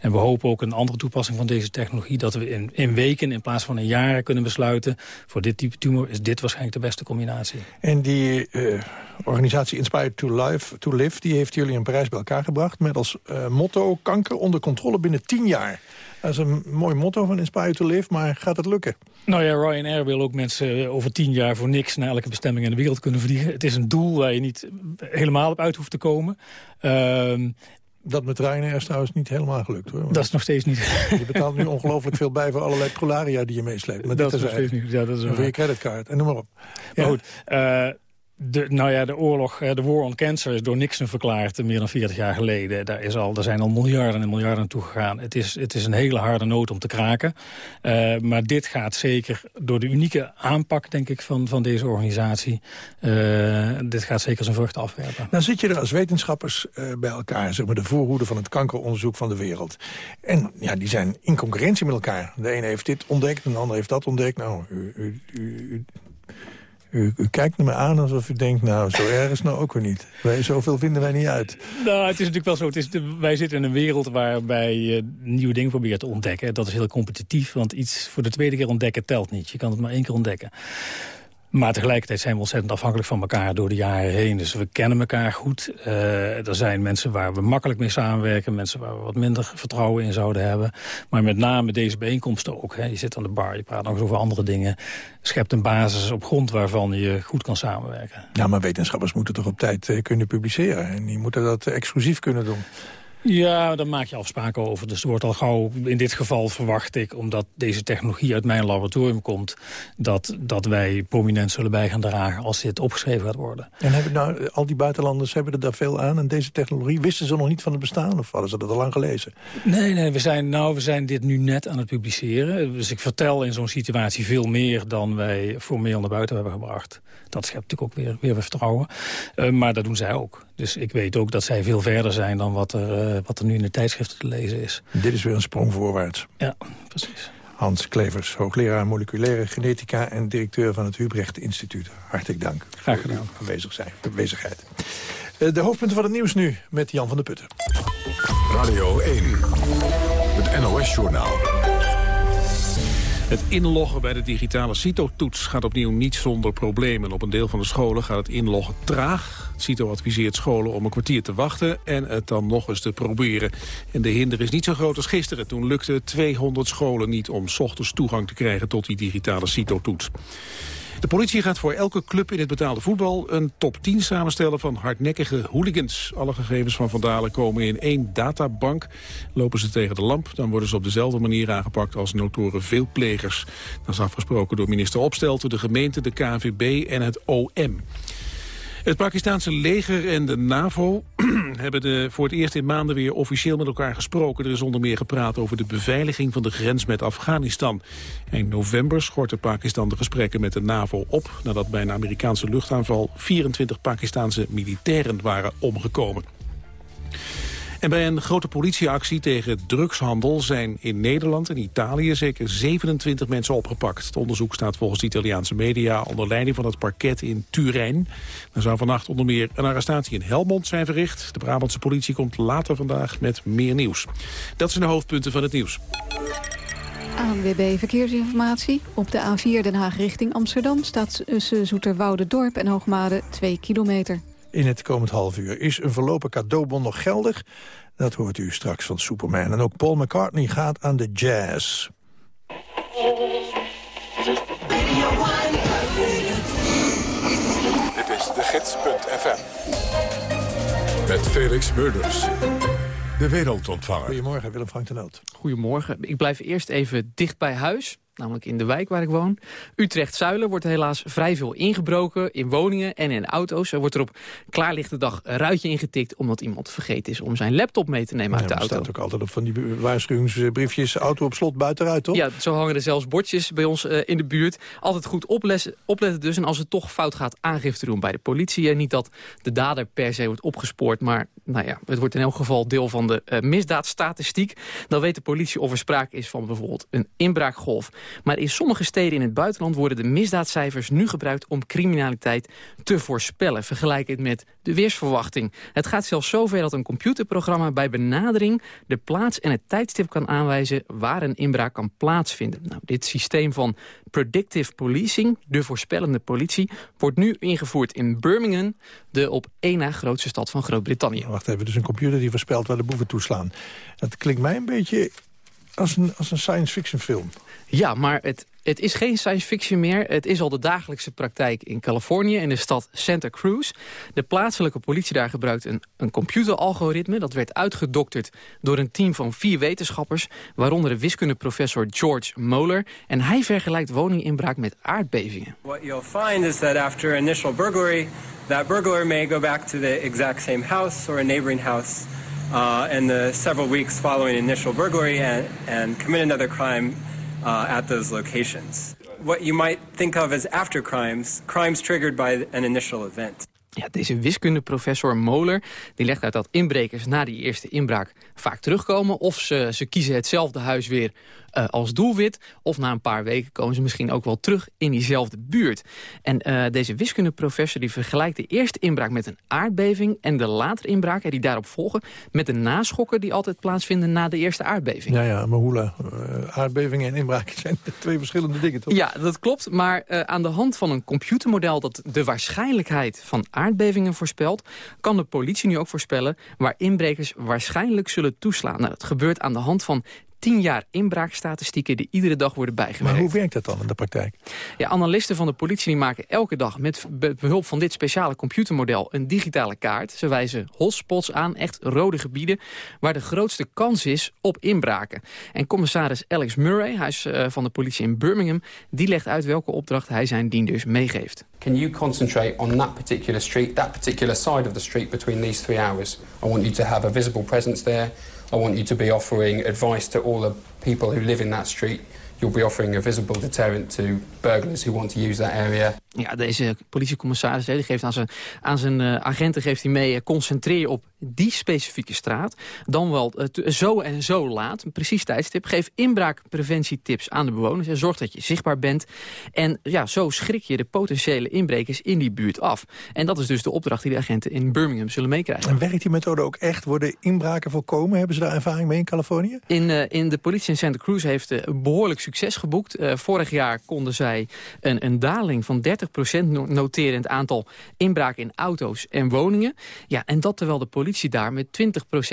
En we hopen ook een andere toepassing van deze technologie... dat we in, in weken in plaats van in jaren kunnen besluiten... voor dit type tumor is dit waarschijnlijk de beste combinatie. En die uh, organisatie Inspired to Live, to Live... die heeft jullie in Parijs bij elkaar gebracht... met als uh, motto kanker onder controle binnen tien jaar. Dat is een mooi motto van Inspire to Live, maar gaat het lukken? Nou ja, Ryanair wil ook mensen over tien jaar voor niks... naar elke bestemming in de wereld kunnen vliegen. Het is een doel waar je niet helemaal op uit hoeft te komen. Uh, dat met Ryanair is trouwens niet helemaal gelukt. hoor. Dat is nog steeds niet. <laughs> Je betaalt nu ongelooflijk veel bij voor allerlei prolaria die je meesleept. Maar dat is nog steeds niet. Ja, dat is en voor je creditcard en noem maar op. Ja. Maar goed, uh, nou ja, de oorlog, de war on cancer is door Nixon verklaard meer dan 40 jaar geleden. Daar, is al, daar zijn al miljarden en miljarden naartoe gegaan. Het is, het is een hele harde noot om te kraken. Uh, maar dit gaat zeker door de unieke aanpak, denk ik, van, van deze organisatie. Uh, dit gaat zeker zijn vruchten afwerpen. Dan zit je er als wetenschappers bij elkaar, zeg maar de voorhoede van het kankeronderzoek van de wereld. En ja, die zijn in concurrentie met elkaar. De ene heeft dit ontdekt, en de ander heeft dat ontdekt. Nou, u, u u, u, kijkt me aan alsof u denkt, nou, zo erg is nou ook weer niet. Wij, zoveel vinden wij niet uit. Nou, het is natuurlijk wel zo. Het is wij zitten in een wereld waarbij je nieuwe dingen probeert te ontdekken. Dat is heel competitief, want iets voor de tweede keer ontdekken telt niet. Je kan het maar één keer ontdekken. Maar tegelijkertijd zijn we ontzettend afhankelijk van elkaar door de jaren heen. Dus we kennen elkaar goed. Uh, er zijn mensen waar we makkelijk mee samenwerken. Mensen waar we wat minder vertrouwen in zouden hebben. Maar met name deze bijeenkomsten ook. Hè. Je zit aan de bar, je praat nog eens over andere dingen. Schept een basis op grond waarvan je goed kan samenwerken. Ja, maar wetenschappers moeten toch op tijd uh, kunnen publiceren. En die moeten dat exclusief kunnen doen. Ja, daar maak je afspraken over. Dus er wordt al gauw, in dit geval verwacht ik... omdat deze technologie uit mijn laboratorium komt... dat, dat wij prominent zullen bij gaan dragen als dit opgeschreven gaat worden. En hebben nou, al die buitenlanders hebben er daar veel aan? En deze technologie, wisten ze nog niet van het bestaan? Of hadden ze dat al lang gelezen? Nee, nee we, zijn, nou, we zijn dit nu net aan het publiceren. Dus ik vertel in zo'n situatie veel meer... dan wij formeel naar buiten hebben gebracht. Dat schept natuurlijk ook weer, weer vertrouwen. Uh, maar dat doen zij ook. Dus ik weet ook dat zij veel verder zijn dan wat er, uh, wat er nu in de tijdschriften te lezen is. Dit is weer een sprong voorwaarts. Ja, precies. Hans Klevers, hoogleraar moleculaire genetica... en directeur van het Hubrecht Instituut. Hartelijk dank Graag gedaan. voor uw aanwezig zijn, aanwezigheid. Uh, de hoofdpunten van het nieuws nu met Jan van der Putten. Radio 1, het NOS-journaal. Het inloggen bij de digitale CITO-toets gaat opnieuw niet zonder problemen. Op een deel van de scholen gaat het inloggen traag. CITO adviseert scholen om een kwartier te wachten en het dan nog eens te proberen. En de hinder is niet zo groot als gisteren. Toen lukte 200 scholen niet om s ochtends toegang te krijgen tot die digitale CITO-toets. De politie gaat voor elke club in het betaalde voetbal een top 10 samenstellen van hardnekkige hooligans. Alle gegevens van vandalen komen in één databank. Lopen ze tegen de lamp, dan worden ze op dezelfde manier aangepakt als notoren veelplegers. Dat is afgesproken door minister Opstelten, de gemeente, de KVB en het OM. Het Pakistanse leger en de NAVO <clears throat> hebben de, voor het eerst in maanden weer officieel met elkaar gesproken. Er is onder meer gepraat over de beveiliging van de grens met Afghanistan. In november schortte Pakistan de gesprekken met de NAVO op... nadat bij een Amerikaanse luchtaanval 24 Pakistanse militairen waren omgekomen. En bij een grote politieactie tegen drugshandel zijn in Nederland en Italië zeker 27 mensen opgepakt. Het onderzoek staat volgens Italiaanse media onder leiding van het parket in Turijn. Er zou vannacht onder meer een arrestatie in Helmond zijn verricht. De Brabantse politie komt later vandaag met meer nieuws. Dat zijn de hoofdpunten van het nieuws. ANWB Verkeersinformatie. Op de A4 Den Haag richting Amsterdam staat tussen Dorp en Hoogmade 2 kilometer in het komend half uur. Is een verlopen cadeaubon nog geldig? Dat hoort u straks van Superman. En ook Paul McCartney gaat aan de jazz. Dit is de gids.fm. Met Felix Murders. De wereldontvanger. Goedemorgen, Willem Frank de Noot. Goedemorgen. Ik blijf eerst even dicht bij huis namelijk in de wijk waar ik woon. Utrecht-Zuilen wordt helaas vrij veel ingebroken in woningen en in auto's. Er wordt er op klaarlichte dag een ruitje ingetikt... omdat iemand vergeten is om zijn laptop mee te nemen uit de auto. Er staat ook altijd op van die waarschuwingsbriefjes... auto op slot buitenuit, toch? Ja, zo hangen er zelfs bordjes bij ons uh, in de buurt. Altijd goed opletten, opletten dus. En als het toch fout gaat, aangifte doen bij de politie. En niet dat de dader per se wordt opgespoord... maar nou ja, het wordt in elk geval deel van de uh, misdaadstatistiek. Dan weet de politie of er sprake is van bijvoorbeeld een inbraakgolf... Maar in sommige steden in het buitenland worden de misdaadcijfers nu gebruikt om criminaliteit te voorspellen. Vergelijk het met de weersverwachting. Het gaat zelfs zover dat een computerprogramma bij benadering de plaats en het tijdstip kan aanwijzen waar een inbraak kan plaatsvinden. Nou, dit systeem van predictive policing, de voorspellende politie, wordt nu ingevoerd in Birmingham, de op één na grootste stad van Groot-Brittannië. Wacht even, dus een computer die voorspelt waar de boeven toeslaan. Dat klinkt mij een beetje als een, als een science fiction film. Ja, maar het, het is geen science fiction meer. Het is al de dagelijkse praktijk in Californië, in de stad Santa Cruz. De plaatselijke politie daar gebruikt een, een computeralgoritme. Dat werd uitgedokterd door een team van vier wetenschappers... waaronder de wiskundeprofessor George Moeller. En hij vergelijkt woninginbraak met aardbevingen. What you'll find is that after initial burglary... that burglar may go back to the exact same house or a neighboring house... Uh, and the several weeks following initial burglary and, and commit another crime uh, at those locations. What you might think of as after crimes, crimes triggered by an initial event. Ja, deze wiskundeprofessor Moller die legt uit dat inbrekers na die eerste inbraak vaak terugkomen. Of ze, ze kiezen hetzelfde huis weer eh, als doelwit. Of na een paar weken komen ze misschien ook wel terug in diezelfde buurt. En uh, deze wiskundeprofessor die vergelijkt de eerste inbraak met een aardbeving... en de latere inbraken die daarop volgen... met de naschokken die altijd plaatsvinden na de eerste aardbeving. Ja, ja, maar hoela, uh, aardbevingen en inbraken <laughs> zijn twee verschillende dingen, toch? Ja, dat klopt. Maar uh, aan de hand van een computermodel dat de waarschijnlijkheid van aardbevingen voorspelt... kan de politie nu ook voorspellen waar inbrekers waarschijnlijk zullen toeslaan. Nou, dat gebeurt aan de hand van 10 jaar inbraakstatistieken die iedere dag worden bijgewerkt. Maar hoe werkt dat dan in de praktijk? Ja, analisten van de politie die maken elke dag met behulp van dit speciale computermodel een digitale kaart. Ze wijzen hotspots aan, echt rode gebieden, waar de grootste kans is op inbraken. En commissaris Alex Murray, hij is uh, van de politie in Birmingham, die legt uit welke opdracht hij zijn dienders meegeeft. Can you concentrate on that particular street, that particular side of the street between these three hours? I want you to have a visible presence there. I want you to be offering advice to all the people who live in that street. You'll be offering a visible deterrent to burglars who want to use that area. Ja, deze politiecommissaris die geeft aan zijn, aan zijn uh, agenten geeft hij mee... Uh, concentreer op die specifieke straat. Dan wel uh, zo en zo laat, een precies tijdstip. Geef inbraakpreventietips aan de bewoners. En zorg dat je zichtbaar bent. En ja, zo schrik je de potentiële inbrekers in die buurt af. En dat is dus de opdracht die de agenten in Birmingham zullen meekrijgen. En werkt die methode ook echt? Worden inbraken voorkomen? Hebben ze daar ervaring mee in Californië? In, in de politie in Santa Cruz heeft behoorlijk succes geboekt. vorig jaar konden zij een, een daling van 30% noteren in het aantal inbraken in auto's en woningen. Ja, en dat terwijl de politie daar met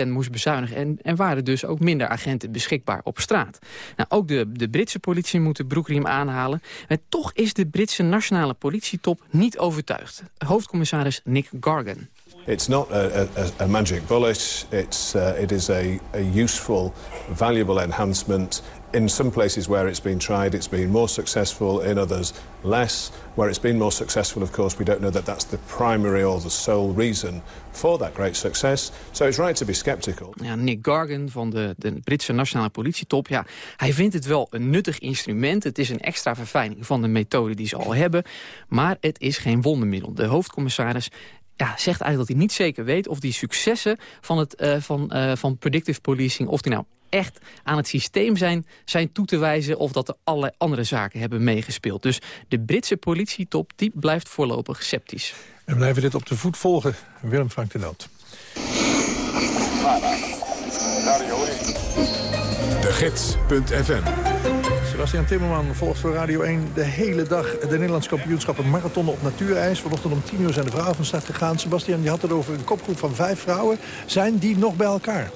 20% moest bezuinigen. En, en waren dus ook minder agenten beschikbaar op straat. Nou, ook de, de Britse politie moet de broekriem aanhalen. Maar toch is de Britse nationale politietop niet overtuigd. Hoofdcommissaris Nick Gargan. It's not a, a, a magic bullet. It's, uh, it is a, a useful, valuable enhancement. In some places where it's been tried, it's been more successful. In others, less. Where it's been more successful, of course, we don't know that that's the primary or the sole reason for that great success. So it's right to be skeptical. Ja, Nick Gargan van de, de Britse nationale politietop, ja, hij vindt het wel een nuttig instrument. Het is een extra verfijning van de methode die ze al hebben. Maar het is geen wondermiddel. De hoofdcommissaris ja, zegt eigenlijk dat hij niet zeker weet of die successen van, het, uh, van, uh, van predictive policing... of die nou echt aan het systeem zijn, zijn toe te wijzen... of dat er allerlei andere zaken hebben meegespeeld. Dus de Britse politietop die blijft voorlopig sceptisch. We blijven dit op de voet volgen. Willem Frank de Noot. De Gids.fm Sebastian Timmerman volgt voor Radio 1 de hele dag de Nederlandse kampioenschappen marathonnen op natuurijs. Vanochtend om 10 uur zijn de vrouwen van start gegaan. Sebastian, je had het over een kopgroep van vijf vrouwen. Zijn die nog bij elkaar?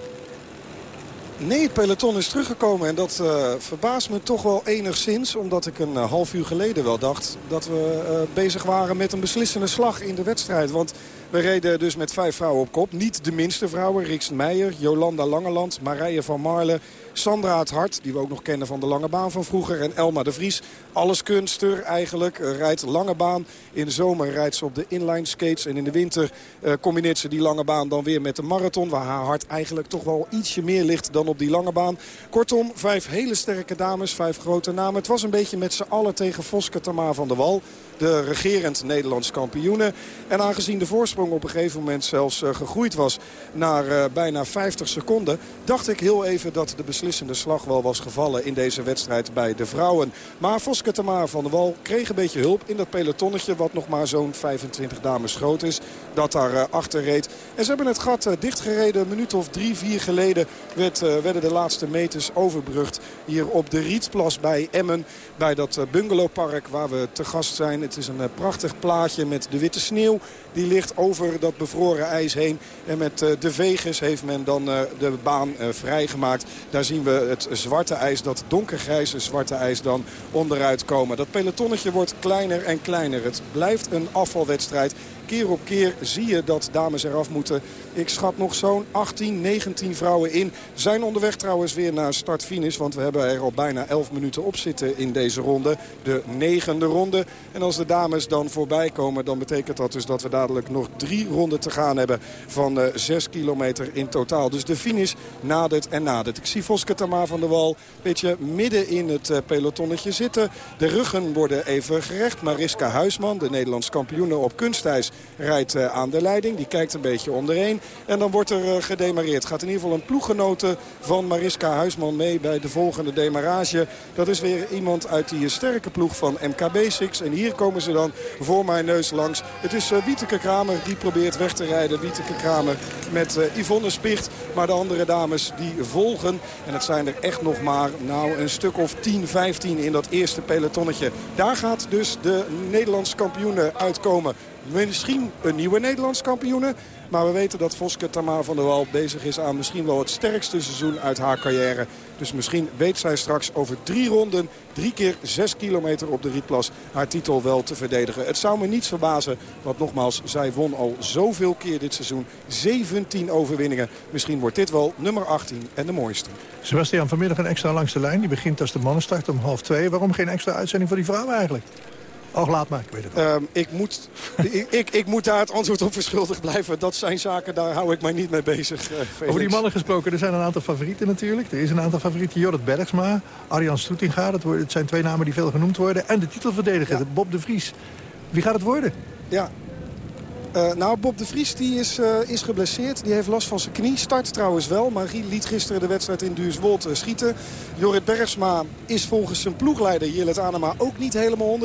Nee, het peloton is teruggekomen en dat uh, verbaast me toch wel enigszins. Omdat ik een uh, half uur geleden wel dacht dat we uh, bezig waren met een beslissende slag in de wedstrijd. Want we reden dus met vijf vrouwen op kop. Niet de minste vrouwen. Riks Meijer, Jolanda Langeland, Marije van Marle, Sandra het Hart, die we ook nog kennen van de lange baan van vroeger. En Elma de Vries, alles kunster eigenlijk. Uh, rijdt lange baan. In de zomer rijdt ze op de inline skates. En in de winter uh, combineert ze die lange baan dan weer met de marathon. Waar haar hart eigenlijk toch wel ietsje meer ligt dan op die lange baan. Kortom, vijf hele sterke dames, vijf grote namen. Het was een beetje met z'n allen tegen Voske Tamar van der Wal de regerend Nederlands kampioenen. En aangezien de voorsprong op een gegeven moment zelfs uh, gegroeid was naar uh, bijna 50 seconden... dacht ik heel even dat de beslissende slag wel was gevallen in deze wedstrijd bij de vrouwen. Maar Voske Tamar van der Wal kreeg een beetje hulp in dat pelotonnetje... wat nog maar zo'n 25 dames groot is, dat daar uh, achter reed. En ze hebben het gat dichtgereden. Een minuut of drie, vier geleden werd, werden de laatste meters overbrugd. Hier op de Rietplas bij Emmen, bij dat bungalowpark waar we te gast zijn... Het is een prachtig plaatje met de witte sneeuw. Die ligt over dat bevroren ijs heen. En met de Vegas heeft men dan de baan vrijgemaakt. Daar zien we het zwarte ijs, dat donkergrijze zwarte ijs dan onderuit komen. Dat pelotonnetje wordt kleiner en kleiner. Het blijft een afvalwedstrijd keer op keer zie je dat dames eraf moeten. Ik schat nog zo'n 18, 19 vrouwen in. Zijn onderweg trouwens weer naar start-finish. Want we hebben er al bijna 11 minuten op zitten in deze ronde. De negende ronde. En als de dames dan voorbij komen, dan betekent dat dus dat we dadelijk nog drie ronden te gaan hebben. Van uh, 6 kilometer in totaal. Dus de finish nadert en nadert. Ik zie Voske Tamar van der Wal een beetje midden in het uh, pelotonnetje zitten. De ruggen worden even gerecht. Mariska Huisman, de Nederlands kampioene op kunstijs rijdt uh, aan de leiding. Die kijkt een beetje om. En dan wordt er uh, gedemareerd. Gaat in ieder geval een ploeggenote van Mariska Huisman mee bij de volgende demarage. Dat is weer iemand uit die sterke ploeg van MK Basics. En hier komen ze dan voor mijn neus langs. Het is uh, Wieteke Kramer die probeert weg te rijden. Wieteke Kramer met Yvonne Spicht. Maar de andere dames die volgen. En het zijn er echt nog maar nou, een stuk of 10, 15 in dat eerste pelotonnetje. Daar gaat dus de Nederlandse kampioene uitkomen. Misschien een nieuwe Nederlands kampioene. Maar we weten dat Voske Tamar van der Wal bezig is aan misschien wel het sterkste seizoen uit haar carrière. Dus misschien weet zij straks over drie ronden, drie keer zes kilometer op de Rietplas, haar titel wel te verdedigen. Het zou me niets verbazen, want nogmaals, zij won al zoveel keer dit seizoen. 17 overwinningen. Misschien wordt dit wel nummer 18 en de mooiste. Sebastian, vanmiddag een extra langs de lijn. Die begint als de mannenstart om half twee. Waarom geen extra uitzending voor die vrouwen eigenlijk? Och, laat maar, ik weet het um, ik, moet, <laughs> ik, ik, ik, moet daar het antwoord op verschuldigd blijven. Dat zijn zaken, daar hou ik mij niet mee bezig. Uh, Over die mannen gesproken, er zijn een aantal favorieten natuurlijk. Er is een aantal favorieten, Jorrit Bergsma, Arjan Stoetinga. Dat het zijn twee namen die veel genoemd worden. En de titelverdediger, ja. Bob de Vries. Wie gaat het worden? Ja, uh, nou, Bob de Vries die is, uh, is geblesseerd. Die heeft last van zijn knie. Start trouwens wel, maar liet gisteren de wedstrijd in Duurswold uh, schieten. Jorrit Bergsma is volgens zijn ploegleider Jillet Anema ook niet helemaal 100%.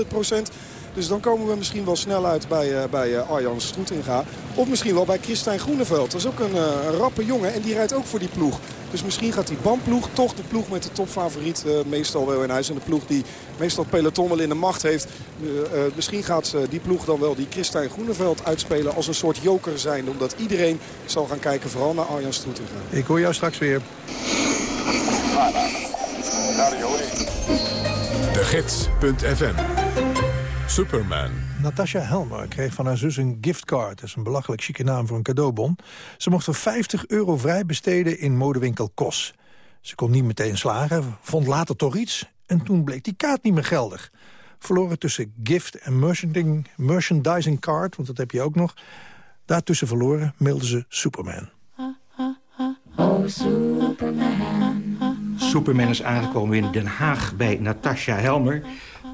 Dus dan komen we misschien wel snel uit bij, uh, bij uh, Arjan Stroetinga. Of misschien wel bij Christijn Groeneveld. Dat is ook een, uh, een rappe jongen en die rijdt ook voor die ploeg. Dus misschien gaat die bandploeg toch de ploeg met de topfavoriet meestal wel in huis. En de ploeg die meestal het peloton wel in de macht heeft. misschien gaat die ploeg dan wel die Christijn Groeneveld uitspelen als een soort joker zijn. Omdat iedereen zal gaan kijken vooral naar Arjan Stroetinga. Ik hoor jou straks weer. De Gids.fm Superman. Natasha Helmer kreeg van haar zus een giftcard. Dat is een belachelijk chique naam voor een cadeaubon. Ze mocht er 50 euro vrij besteden in modewinkel Kos. Ze kon niet meteen slagen, vond later toch iets... en toen bleek die kaart niet meer geldig. Verloren tussen gift en merchandising, merchandising card, want dat heb je ook nog. Daartussen verloren mailde ze Superman. Oh, Superman. Superman is aangekomen in Den Haag bij Natasha Helmer...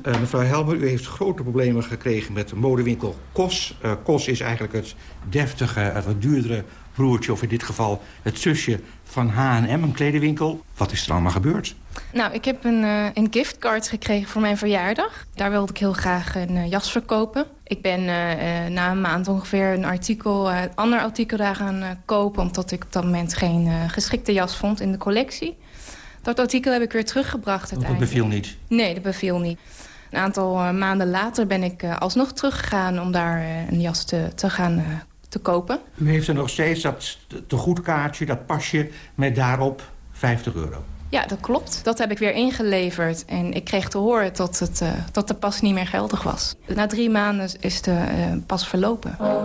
Uh, mevrouw Helmer, u heeft grote problemen gekregen met de modewinkel Kos. Uh, Kos is eigenlijk het deftige, het wat duurdere broertje... of in dit geval het zusje van H&M, een kledenwinkel. Wat is er allemaal gebeurd? Nou, ik heb een, uh, een giftcard gekregen voor mijn verjaardag. Daar wilde ik heel graag een jas verkopen. Ik ben na een maand ongeveer een artikel, een ander artikel daar gaan kopen... omdat ik op dat moment geen geschikte jas vond in de collectie. Dat artikel heb ik weer teruggebracht uiteindelijk. Dat beviel niet? Nee, dat beviel niet. Een aantal uh, maanden later ben ik uh, alsnog teruggegaan om daar uh, een jas te, te gaan te kopen. U heeft er nog steeds dat tegoedkaartje, dat pasje met daarop 50 euro. Ja, dat klopt. Dat heb ik weer ingeleverd. En ik kreeg te horen dat, het, dat de pas niet meer geldig was. Na drie maanden is de pas verlopen. Oh,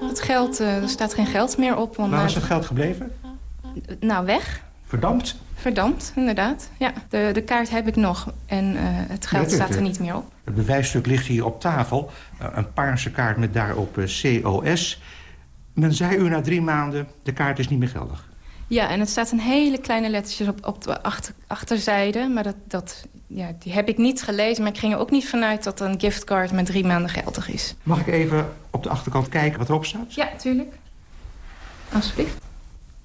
Het geld, er staat geen geld meer op. Waar is het geld gebleven? Nou, weg. Verdampt? Verdampt, inderdaad. Ja, de, de kaart heb ik nog en uh, het geld staat er niet meer op. Het bewijsstuk ligt hier op tafel. Uh, een paarse kaart met daarop uh, COS. Men zei u na drie maanden, de kaart is niet meer geldig. Ja, en het staat een hele kleine lettertjes op, op de achter, achterzijde. Maar dat, dat, ja, die heb ik niet gelezen. Maar ik ging er ook niet vanuit dat een giftcard met drie maanden geldig is. Mag ik even op de achterkant kijken wat erop staat? Ja, tuurlijk. Alsjeblieft.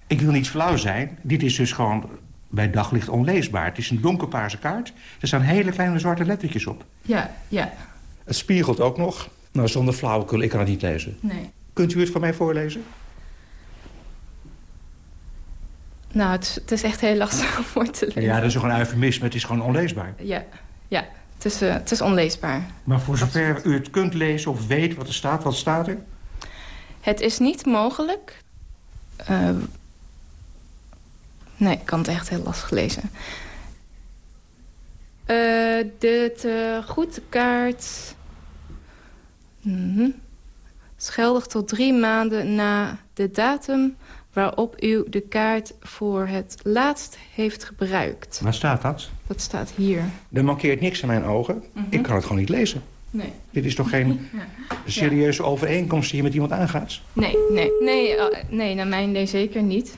Ik wil niet flauw zijn. Dit is dus gewoon bij daglicht onleesbaar. Het is een donkerpaarse kaart. Er staan hele kleine zwarte lettertjes op. Ja, ja. Het spiegelt ook nog. Nou, zonder flauwekul, ik kan het niet lezen. Nee. Kunt u het voor mij voorlezen? Nou, het is, het is echt heel lastig om voor te lezen. Ja, dat is gewoon een eufemisme. Het is gewoon onleesbaar. Ja, ja. Het is, uh, het is onleesbaar. Maar voor zover u het kunt lezen of weet wat er staat, wat staat er? Het is niet mogelijk... Uh, Nee, ik kan het echt heel lastig lezen. Uh, de goedkaart... Mm -hmm. Geldig tot drie maanden na de datum waarop u de kaart voor het laatst heeft gebruikt. Waar staat dat? Dat staat hier. Er mankeert niks aan mijn ogen. Mm -hmm. Ik kan het gewoon niet lezen. Nee. Dit is toch geen <laughs> ja. serieuze ja. overeenkomst die je met iemand aangaat? Nee, nee, nee, uh, nee naar mijn idee zeker niet.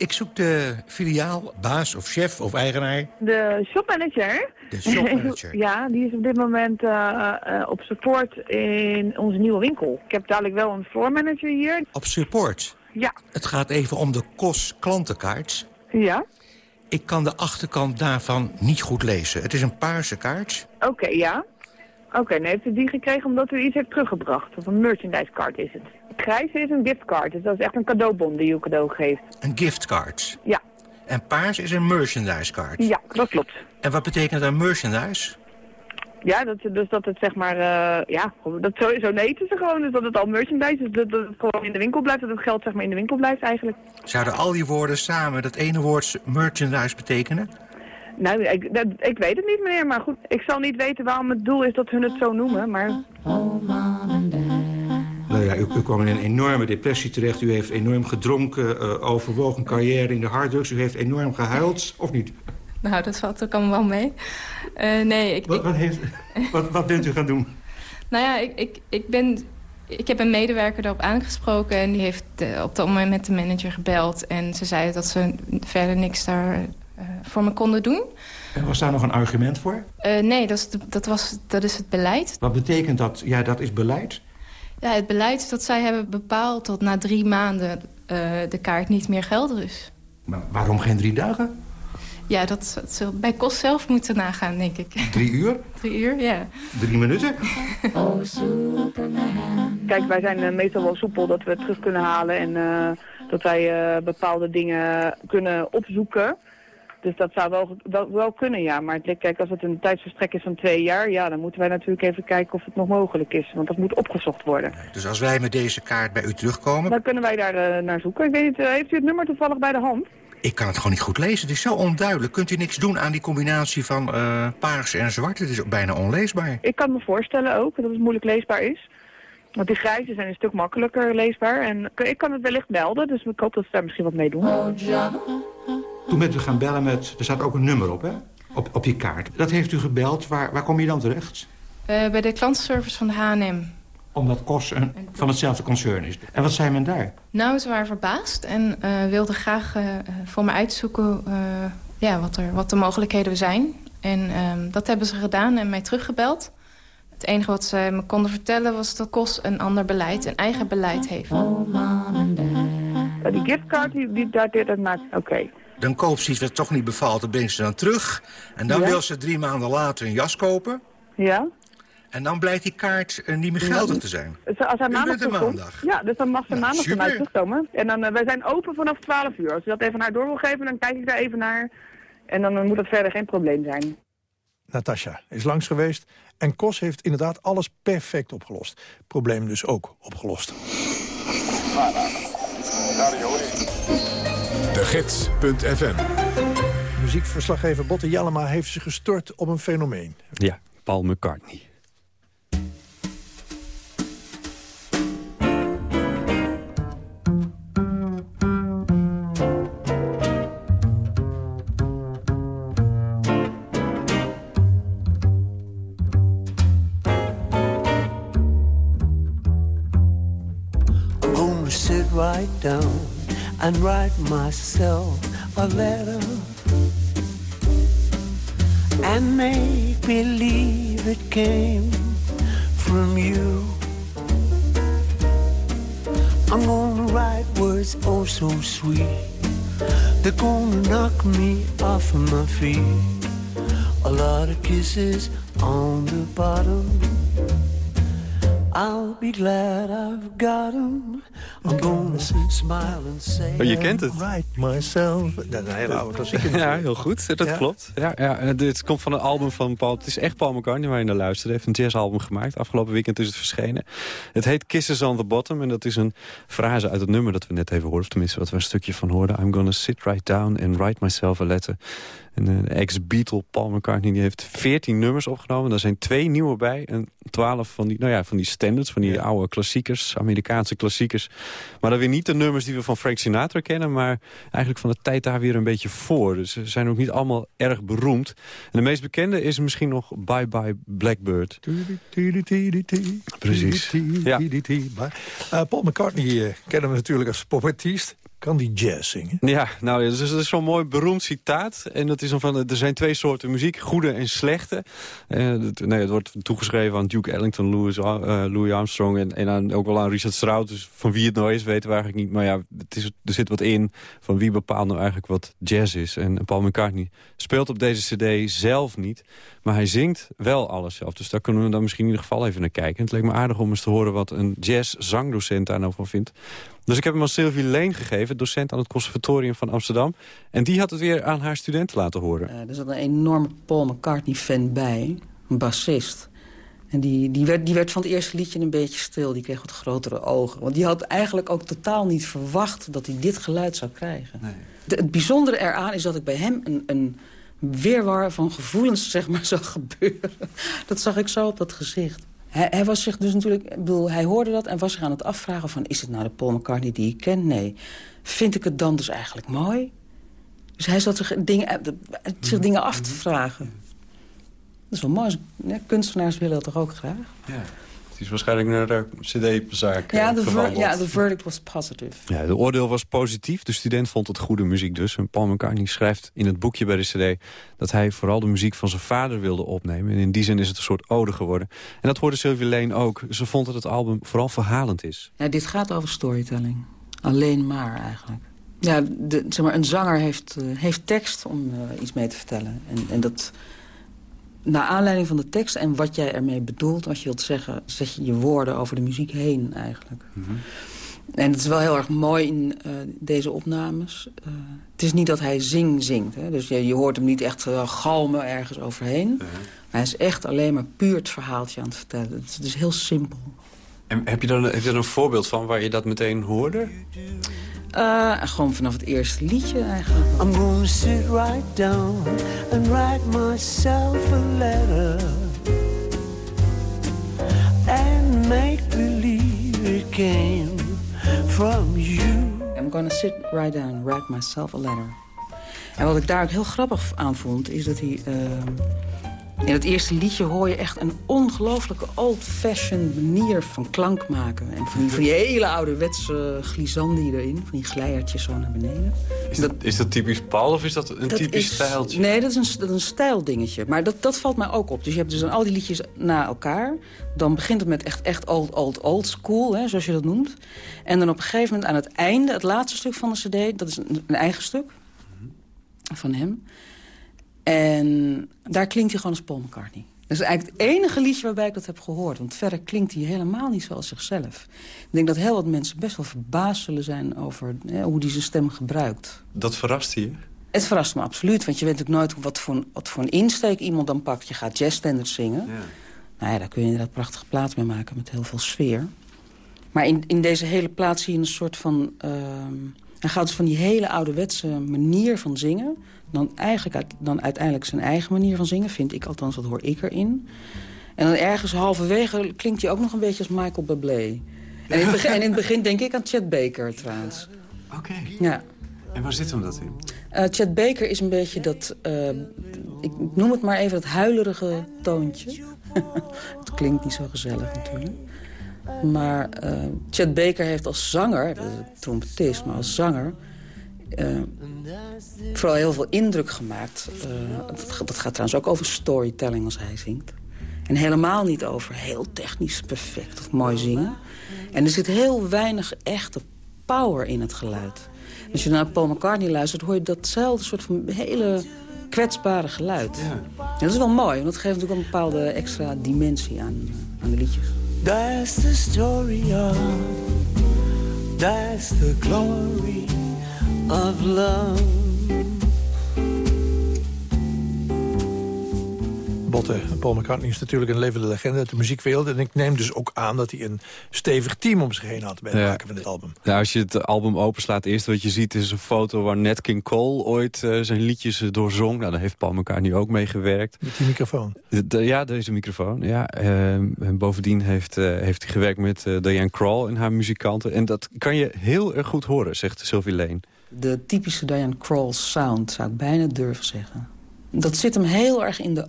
Ik zoek de filiaal, baas of chef of eigenaar. De shopmanager. De shopmanager. <laughs> ja, die is op dit moment uh, uh, op support in onze nieuwe winkel. Ik heb dadelijk wel een floor manager hier. Op support? Ja. Het gaat even om de KOS klantenkaart. Ja. Ik kan de achterkant daarvan niet goed lezen. Het is een paarse kaart. Oké, okay, ja. Oké, okay, en heeft u die gekregen omdat u iets heeft teruggebracht? Of een merchandise card is het? Grijs is een giftcard, dus dat is echt een cadeaubon die u cadeau geeft. Een giftcard? Ja. En paars is een merchandise card? Ja, dat klopt. En wat betekent dan merchandise? Ja, dat, dus dat het zeg maar, uh, ja, dat sowieso neten ze gewoon. Dus dat het al merchandise is, dat, dat het gewoon in de winkel blijft, dat het geld zeg maar in de winkel blijft eigenlijk. Zouden al die woorden samen dat ene woord merchandise betekenen? Nou, ik, dat, ik weet het niet meneer, maar goed, ik zal niet weten waarom het doel is dat hun het zo noemen, maar... Nou ja, u, u, kwam in een enorme depressie terecht. U heeft enorm gedronken, uh, overwogen carrière in de harddrugs. U heeft enorm gehuild, of niet? Nou, dat valt ook allemaal wel mee. Uh, nee, ik... Wat, wat, heeft, <laughs> wat, wat bent u gaan doen? Nou ja, ik, ik, ik ben... Ik heb een medewerker erop aangesproken en die heeft uh, op dat moment met de manager gebeld. En ze zei dat ze verder niks daar voor me konden doen. En was daar nog een argument voor? nee, dat is, dat, was, dat is het beleid. Wat betekent dat? Ja, dat is beleid? Ja, het beleid dat zij hebben bepaald dat na drie maanden de kaart niet meer geldig is. Maar waarom geen drie dagen? Ja, dat, dat zul bij kost zelf moeten nagaan, denk ik. Drie uur? <laughs> Drie uur, ja. Drie minuten? Oh, Kijk, wij zijn uh, meestal wel soepel dat we het terug kunnen halen... en uh, dat wij uh, bepaalde dingen kunnen opzoeken. Dus dat zou wel, wel, wel kunnen, ja. Maar kijk, als het een tijdsverstrek is van twee jaar... ja, dan moeten wij natuurlijk even kijken of het nog mogelijk is. Want dat moet opgezocht worden. Dus als wij met deze kaart bij u terugkomen... Dan kunnen wij daar naar zoeken. Ik weet niet, heeft u het nummer toevallig bij de hand? Ik kan het gewoon niet goed lezen. Het is zo onduidelijk. Kunt u niks doen aan die combinatie van uh, paars en zwart? Het is bijna onleesbaar. Ik kan me voorstellen ook dat het moeilijk leesbaar is. Want die grijze zijn een stuk makkelijker leesbaar. En ik kan het wellicht melden, dus ik hoop dat ze daar misschien wat mee doen. Toen bent u gaan bellen met... Er staat ook een nummer op, hè? Op, op die kaart. Dat heeft u gebeld. Waar, waar kom je dan terecht? Uh, bij de klantenservice van de H&M omdat KOS een, van hetzelfde concern is. En wat zei men daar? Nou, ze waren verbaasd en uh, wilden graag uh, voor me uitzoeken uh, ja, wat, er, wat de mogelijkheden zijn. En dat hebben ze gedaan en mij teruggebeld. Het enige wat ze me konden vertellen was dat KOS een ander beleid, een eigen beleid heeft. die giftcard, die, die dateert dat maakt... Oké. Okay. Dan koopt ze iets wat toch niet bevalt, dan brengt ze dan terug. En dan ja. wil ze drie maanden later een jas kopen. Ja. En dan blijkt die kaart uh, niet meer geldig te zijn. Als hij maandag terugkomt, maandag. Ja, dus dan mag ze nou, maandag van mij terugkomen. En dan, uh, wij zijn open vanaf 12 uur. Als u dat even naar door wil geven, dan kijk ik daar even naar. En dan uh, moet dat verder geen probleem zijn. Natasja is langs geweest en Kos heeft inderdaad alles perfect opgelost. Probleem dus ook opgelost. De Gids.fm Muziekverslaggever Botte Jellema heeft zich gestort op een fenomeen. Ja, Paul McCartney. right down and write myself a letter and make believe it came from you. I'm gonna write words oh so sweet. They're gonna knock me off of my feet. A lot of kisses on the bottom. I'll be glad I've got 'em. I'm gonna smile and say oh, je kent het. Right myself. Dat is een hele oude klassieker. ja, heel goed. Dat Ja? klopt. Ja, ja, dit komt van een album van Paul. Het is echt Paul McCartney waar je naar luistert. Hij heeft een jazzalbum gemaakt. Afgelopen weekend is het verschenen. Het heet Kisses on the Bottom. En dat is een frase uit het nummer dat we net even hoorden. Of tenminste wat we een stukje van hoorden. I'm gonna sit right down and write myself a letter. En eh, de ex-Beatle Paul McCartney die heeft 14 nummers opgenomen. Daar zijn twee nieuwe bij. En 12 van die, nou ja, van die standards, van die oude klassiekers. Amerikaanse klassiekers. Maar dan weer niet de nummers die we van Frank Sinatra kennen. Maar eigenlijk van de tijd daar weer een beetje voor. Dus ze zijn ook niet allemaal erg beroemd. En de meest bekende is misschien nog Bye Bye Blackbird. Precies. Ja. Uh, Paul McCartney uh, kennen we natuurlijk als popartiest. Kan die jazz zingen? Ja, nou, dus dat is zo'n mooi beroemd citaat. En dat is dan van, er zijn twee soorten muziek, goede en slechte. Uh, het, nee, het wordt toegeschreven aan Duke Ellington, Louis, uh, Louis Armstrong... en, en aan, ook wel aan Richard Strauss. Dus van wie het nou is, weten we eigenlijk niet. Maar ja, het is, er zit wat in van wie bepaalt nou eigenlijk wat jazz is. En Paul McCartney speelt op deze cd zelf niet... maar hij zingt wel alles zelf. Dus daar kunnen we dan misschien in ieder geval even naar kijken. Het leek me aardig om eens te horen wat een jazz-zangdocent daar nou van vindt. Dus ik heb hem aan Sylvie Leen gegeven, docent aan het Conservatorium van Amsterdam. En die had het weer aan haar studenten laten horen. Uh, er zat een enorme Paul McCartney-fan bij, een bassist. En die, die, werd, die werd van het eerste liedje een beetje stil. Die kreeg wat grotere ogen. Want die had eigenlijk ook totaal niet verwacht dat hij dit geluid zou krijgen. Nee. het bijzondere eraan is dat ik bij hem een, een weerwar van gevoelens zeg maar, <laughs> zag gebeuren. Dat zag ik zo op dat gezicht. Hij, hij, was zich dus natuurlijk, ik bedoel, hij hoorde dat en was zich aan het afvragen van... is het nou de Paul McCartney die ik ken? Nee. Vind ik het dan dus eigenlijk mooi? Dus hij zat zich dingen, zich mhm. dingen af te vragen. Dat is wel mooi. Kunstenaars willen dat toch ook graag? Ja is waarschijnlijk naar de cd-zaak ja, de ja, de verdict was positief. Ja, de oordeel was positief. De student vond het goede muziek dus. En Paul McCartney schrijft in het boekje bij de cd... dat hij vooral de muziek van zijn vader wilde opnemen. En in die zin is het een soort ode geworden. En dat hoorde Sylvie Lane ook. Ze vond dat het album vooral verhalend is. Ja, dit gaat over storytelling. Alleen maar eigenlijk. Ja, de, zeg maar, een zanger heeft, uh, heeft tekst om uh, iets mee te vertellen. En, en dat naar aanleiding van de tekst en wat jij ermee bedoelt... als je wilt zeggen, zet je je woorden over de muziek heen eigenlijk. Mhm. En het is wel heel erg mooi in uh, deze opnames. Uh, het is niet dat hij zing zingt. Hè? Dus je, je hoort hem niet echt uh, galmen ergens overheen. Maar hij is echt alleen maar puur het verhaaltje aan het vertellen. Het is, het is heel simpel. En heb je, dan, heb je dan een voorbeeld van waar je dat meteen hoorde? Uh, gewoon vanaf het eerste liedje eigenlijk. I'm gonna sit right down and write myself a letter. And make believe it came from you. I'm gonna sit right down and write myself a letter. En wat ik daar ook heel grappig aan vond, is dat hij... Uh, in het eerste liedje hoor je echt een ongelooflijke old-fashioned manier van klank maken. En van die, van die hele ouderwetse glissandi erin, van die glijertjes zo naar beneden. Is dat, is dat typisch Paul of is dat een typisch stijltje? Nee, dat is een, dat is een stijldingetje. Maar dat, dat valt mij ook op. Dus je hebt dus al die liedjes na elkaar. Dan begint het met echt, echt old, old, old school, hè, zoals je dat noemt. En dan op een gegeven moment aan het einde, het laatste stuk van de cd... dat is een, een eigen stuk van hem... En daar klinkt hij gewoon als Paul McCartney. Dat is eigenlijk het enige liedje waarbij ik dat heb gehoord. Want verder klinkt hij helemaal niet zoals zichzelf. Ik denk dat heel wat mensen best wel verbaasd zullen zijn... over hè, hoe hij zijn stem gebruikt. Dat verrast je? Het verrast me absoluut. Want je weet natuurlijk nooit wat voor, wat voor een insteek iemand dan pakt. Je gaat jazzstandards zingen. Ja. Nou ja, daar kun je inderdaad prachtige plaat mee maken met heel veel sfeer. Maar in, in deze hele plaat zie je een soort van... Uh, hij gaat dus van die hele ouderwetse manier van zingen dan eigenlijk dan uiteindelijk zijn eigen manier van zingen. Vind ik althans, dat hoor ik erin. En dan ergens halverwege klinkt hij ook nog een beetje als Michael Bublé. En in het begin, in het begin denk ik aan Chet Baker trouwens. Oké. Ja. En waar zit hem dat in? Uh, Chet Baker is een beetje dat, uh, ik noem het maar even, dat huilerige toontje. <laughs> het klinkt niet zo gezellig natuurlijk. Maar uh, Chet Baker heeft als zanger, trompetist, maar als zanger... Uh, vooral heel veel indruk gemaakt. Uh, dat, dat, gaat trouwens ook over storytelling als hij zingt. En helemaal niet over heel technisch perfect of mooi zingen. En er zit heel weinig echte power in het geluid. Als je naar Paul McCartney luistert, hoor je datzelfde soort van hele kwetsbare geluid. Ja. En dat is wel mooi, want dat geeft natuurlijk een bepaalde extra dimensie aan, aan de liedjes. That's the story of, that's the glory of love. Botte, Paul McCartney is natuurlijk een levende legende uit de muziekwereld. En ik neem dus ook aan dat hij een stevig team om zich heen had... bij het maken van het album. Ja, als je het album openslaat, eerst wat je ziet is een foto... waar Nat King Cole ooit uh, zijn liedjes uh, doorzong. Nou, daar heeft Paul McCartney ook mee gewerkt. Met die microfoon? ja, deze microfoon. Ja, uh, en bovendien heeft, heeft hij gewerkt met Diane Krall en haar muzikanten. En dat kan je heel erg goed horen, zegt Sylvie Lane. De typische Diane Krall sound, zou ik bijna durven zeggen. Dat zit hem heel erg in de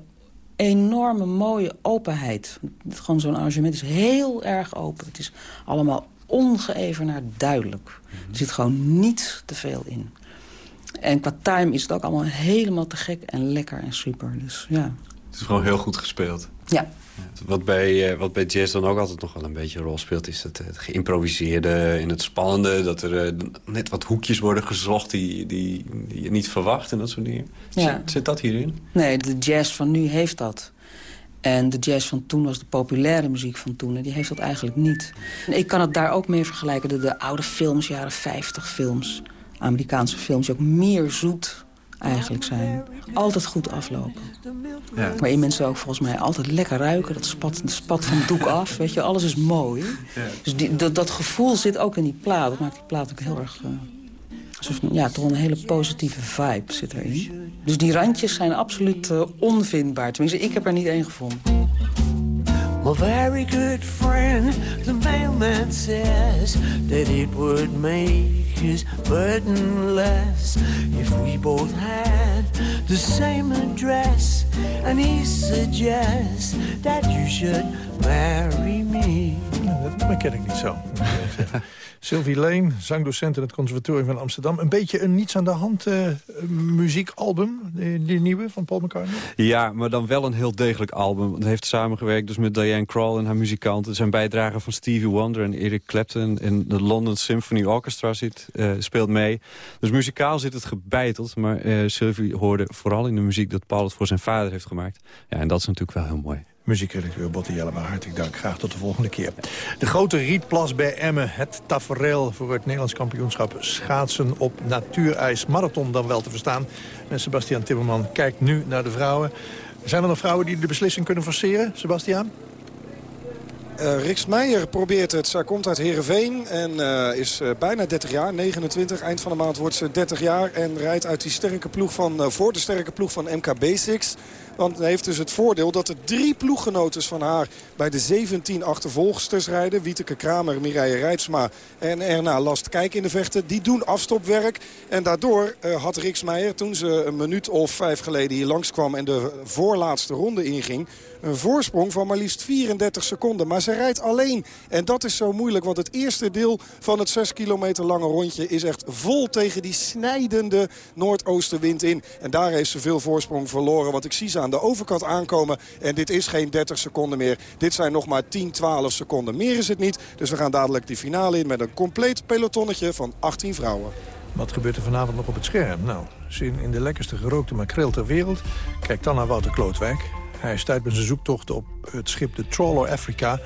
enorme mooie openheid. Gewoon zo'n arrangement is heel erg open. Het is allemaal ongeëvenaard duidelijk. Er zit gewoon niet te veel in. En qua time is het ook allemaal helemaal te gek en lekker en super. Dus ja. Het is gewoon heel goed gespeeld. Ja. Wat bij, uh, wat bij jazz dan ook altijd nog wel een beetje een rol speelt... is het, het geïmproviseerde in het spannende. Dat er uh, net wat hoekjes worden gezocht die, die, die, je niet verwacht en dat soort dingen. Ja. Zit, zit dat hierin? Nee, de jazz van nu heeft dat. En de jazz van toen was de populaire muziek van toen. En die heeft dat eigenlijk niet. En ik kan het daar ook mee vergelijken. De, de oude films, jaren 50 films. Amerikaanse films die ook meer zoet eigenlijk zijn. Altijd goed aflopen. Ja. Waarin mensen ook volgens mij altijd lekker ruiken. Dat spat, spat van het doek af. Weet je, alles is mooi. Ja. Dus die, dat, dat gevoel zit ook in die plaat. Dat maakt die plaat ook heel erg... Uh, alsof, ja, toch een hele positieve vibe zit erin. Dus die randjes zijn absoluut uh, onvindbaar. Tenminste, ik heb er niet één gevonden. My very good friend, the mailman says that it would make his burden less if we both had the same address. And he suggests that you should marry me. Nou, dat ken ik niet zo. Sylvie Leen, zangdocent in het Conservatorium van Amsterdam. Een beetje een niets aan de hand uh, muziekalbum, die, die, nieuwe van Paul McCartney. Ja, maar dan wel een heel degelijk album. Het heeft samengewerkt dus met Diane Krall en haar muzikanten. Er zijn bijdragen van Stevie Wonder en Eric Clapton. En de London Symphony Orchestra zit, uh, speelt mee. Dus muzikaal zit het gebeiteld. Maar Sylvie hoorde vooral in de muziek dat Paul het voor zijn vader heeft gemaakt. Ja, en dat is natuurlijk wel heel mooi. Muziekredacteur Botte Jellema, hartelijk dank. Graag tot de volgende keer. De grote rietplas bij Emmen. Het tafereel voor het Nederlands kampioenschap schaatsen op natuurijs. Marathon dan wel te verstaan. En Sebastian Timmerman kijkt nu naar de vrouwen. Zijn er nog vrouwen die de beslissing kunnen forceren, Sebastian? Uh, Riks Meijer probeert het. Zij komt uit Heerenveen en uh, is uh, bijna 30 jaar. 29, eind van de maand wordt ze 30 jaar. En rijdt uit die sterke ploeg van, voor de sterke ploeg van MK Basics. Want hij heeft dus het voordeel dat er drie ploeggenoten van haar... bij de 17 achtervolgsters rijden. Wieteke Kramer, Mireille Rijtsma en Erna Last Kijk in de vechten. Die doen afstopwerk. En daardoor uh, had Riksmeijer, toen ze een minuut of vijf geleden hier langskwam... en de voorlaatste ronde inging... Een voorsprong van maar liefst 34 seconden. Maar ze rijdt alleen. En dat is zo moeilijk. Want het eerste deel van het 6 kilometer lange rondje is echt vol tegen die snijdende noordoostenwind in. En daar heeft ze veel voorsprong verloren. Want ik zie ze aan de overkant aankomen. En dit is geen 30 seconden meer. Dit zijn nog maar 10, 12 seconden. Meer is het niet. Dus we gaan dadelijk die finale in met een compleet pelotonnetje van 18 vrouwen. Wat gebeurt er vanavond nog op het scherm? Nou, zin in de lekkerste gerookte makreel ter wereld. Kijk dan naar Wouter Klootwijk. Hij stuit met zijn zoektocht op het schip de Trawler Africa...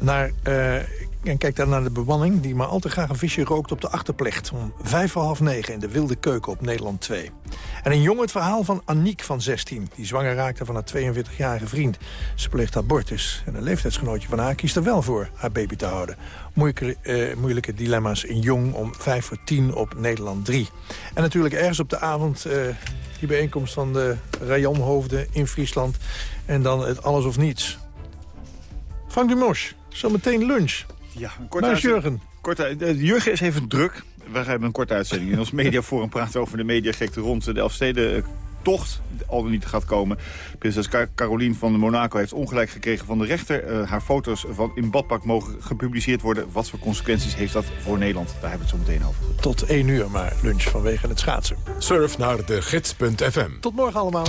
Naar, uh, en kijk dan naar de bemanning die maar al te graag een visje rookt op de achterplecht. Om vijf voor half negen in de Wilde Keuken op Nederland 2. En een jong het verhaal van Aniek van 16, die zwanger raakte van haar 42-jarige vriend. Ze pleegt abortus en een leeftijdsgenootje van haar kiest er wel voor haar baby te houden. Moeilijke, uh, moeilijke dilemma's in Jong om vijf voor tien op Nederland 3. En natuurlijk ergens op de avond uh, die bijeenkomst van de rayonhoofden in Friesland. En dan het alles of niets. Frank Dumos, zometeen lunch. Ja, een korte Jurgen. Korte, Jurgen is even druk. We hebben een korte uitzending. In ons mediaforum praten we over de mediagekte rond de Elfsteden tocht al niet gaat komen. Prinses Caroline van Monaco heeft ongelijk gekregen van de rechter. Uh, haar foto's van in badpak mogen gepubliceerd worden. Wat voor consequenties heeft dat voor Nederland? Daar hebben we het zo meteen over. Tot 1 uur maar lunch vanwege het schaatsen. Surf naar de gids.fm. Tot morgen allemaal.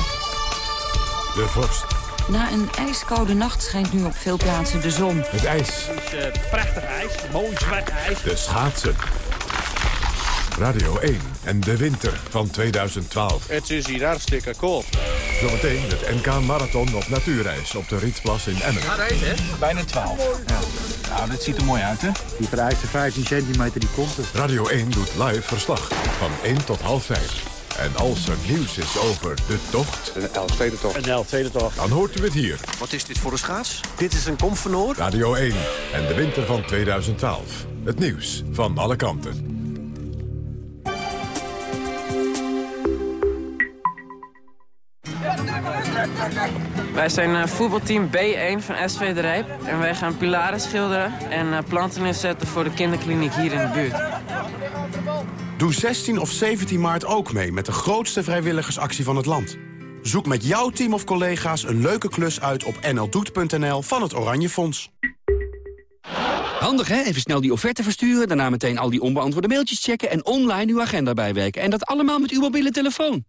De vorst. Na een ijskoude nacht schijnt nu op veel plaatsen de zon. Het ijs. Het is uh, prachtig ijs, mooi zwart ijs. De schaatsen. Radio 1 en de winter van 2012. Het is hier hartstikke koud. Zometeen het NK Marathon op natuurreis op de Rietplas in Emmen. Ja, deze, hè? Bijna 12. Ja. Nou, dit ziet er mooi uit, hè? Die vereiste 15 centimeter, die komt er. Radio 1 doet live verslag van 1 tot half 5. En als er nieuws is over de tocht... Een L-tweede tocht. Een L-tweede tocht. Dan hoort u het hier. Wat is dit voor een schaats? Dit is een komfenoor. Radio 1 en de winter van 2012. Het nieuws van alle kanten. Wij zijn uh, voetbalteam B1 van SV De Rijp. En wij gaan pilaren schilderen en uh, planten inzetten voor de kinderkliniek hier in de buurt. Doe 16 of 17 maart ook mee met de grootste vrijwilligersactie van het land. Zoek met jouw team of collega's een leuke klus uit op nldoet.nl van het Oranje Fonds. Handig hè? Even snel die offerte versturen, daarna meteen al die onbeantwoorde mailtjes checken... en online uw agenda bijwerken. En dat allemaal met uw mobiele telefoon.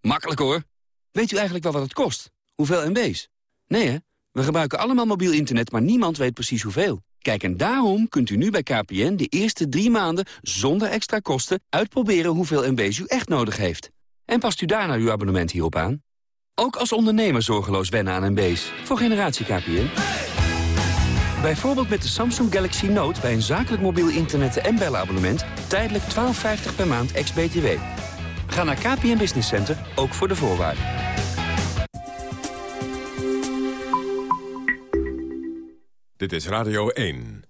Makkelijk hoor. Weet u eigenlijk wel wat het kost? Hoeveel MB's? Nee hè? We gebruiken allemaal mobiel internet, maar niemand weet precies hoeveel. Kijk, en daarom kunt u nu bij KPN de eerste drie maanden zonder extra kosten uitproberen hoeveel MB's u echt nodig heeft. En past u daarna uw abonnement hierop aan? Ook als ondernemer zorgeloos wennen aan MB's. Voor generatie KPN. Bijvoorbeeld met de Samsung Galaxy Note bij een zakelijk mobiel internet- en bellenabonnement... tijdelijk 12,50 per maand ex-BTW. Ga naar KPN Business Center, ook voor de voorwaarden. Dit is Radio 1.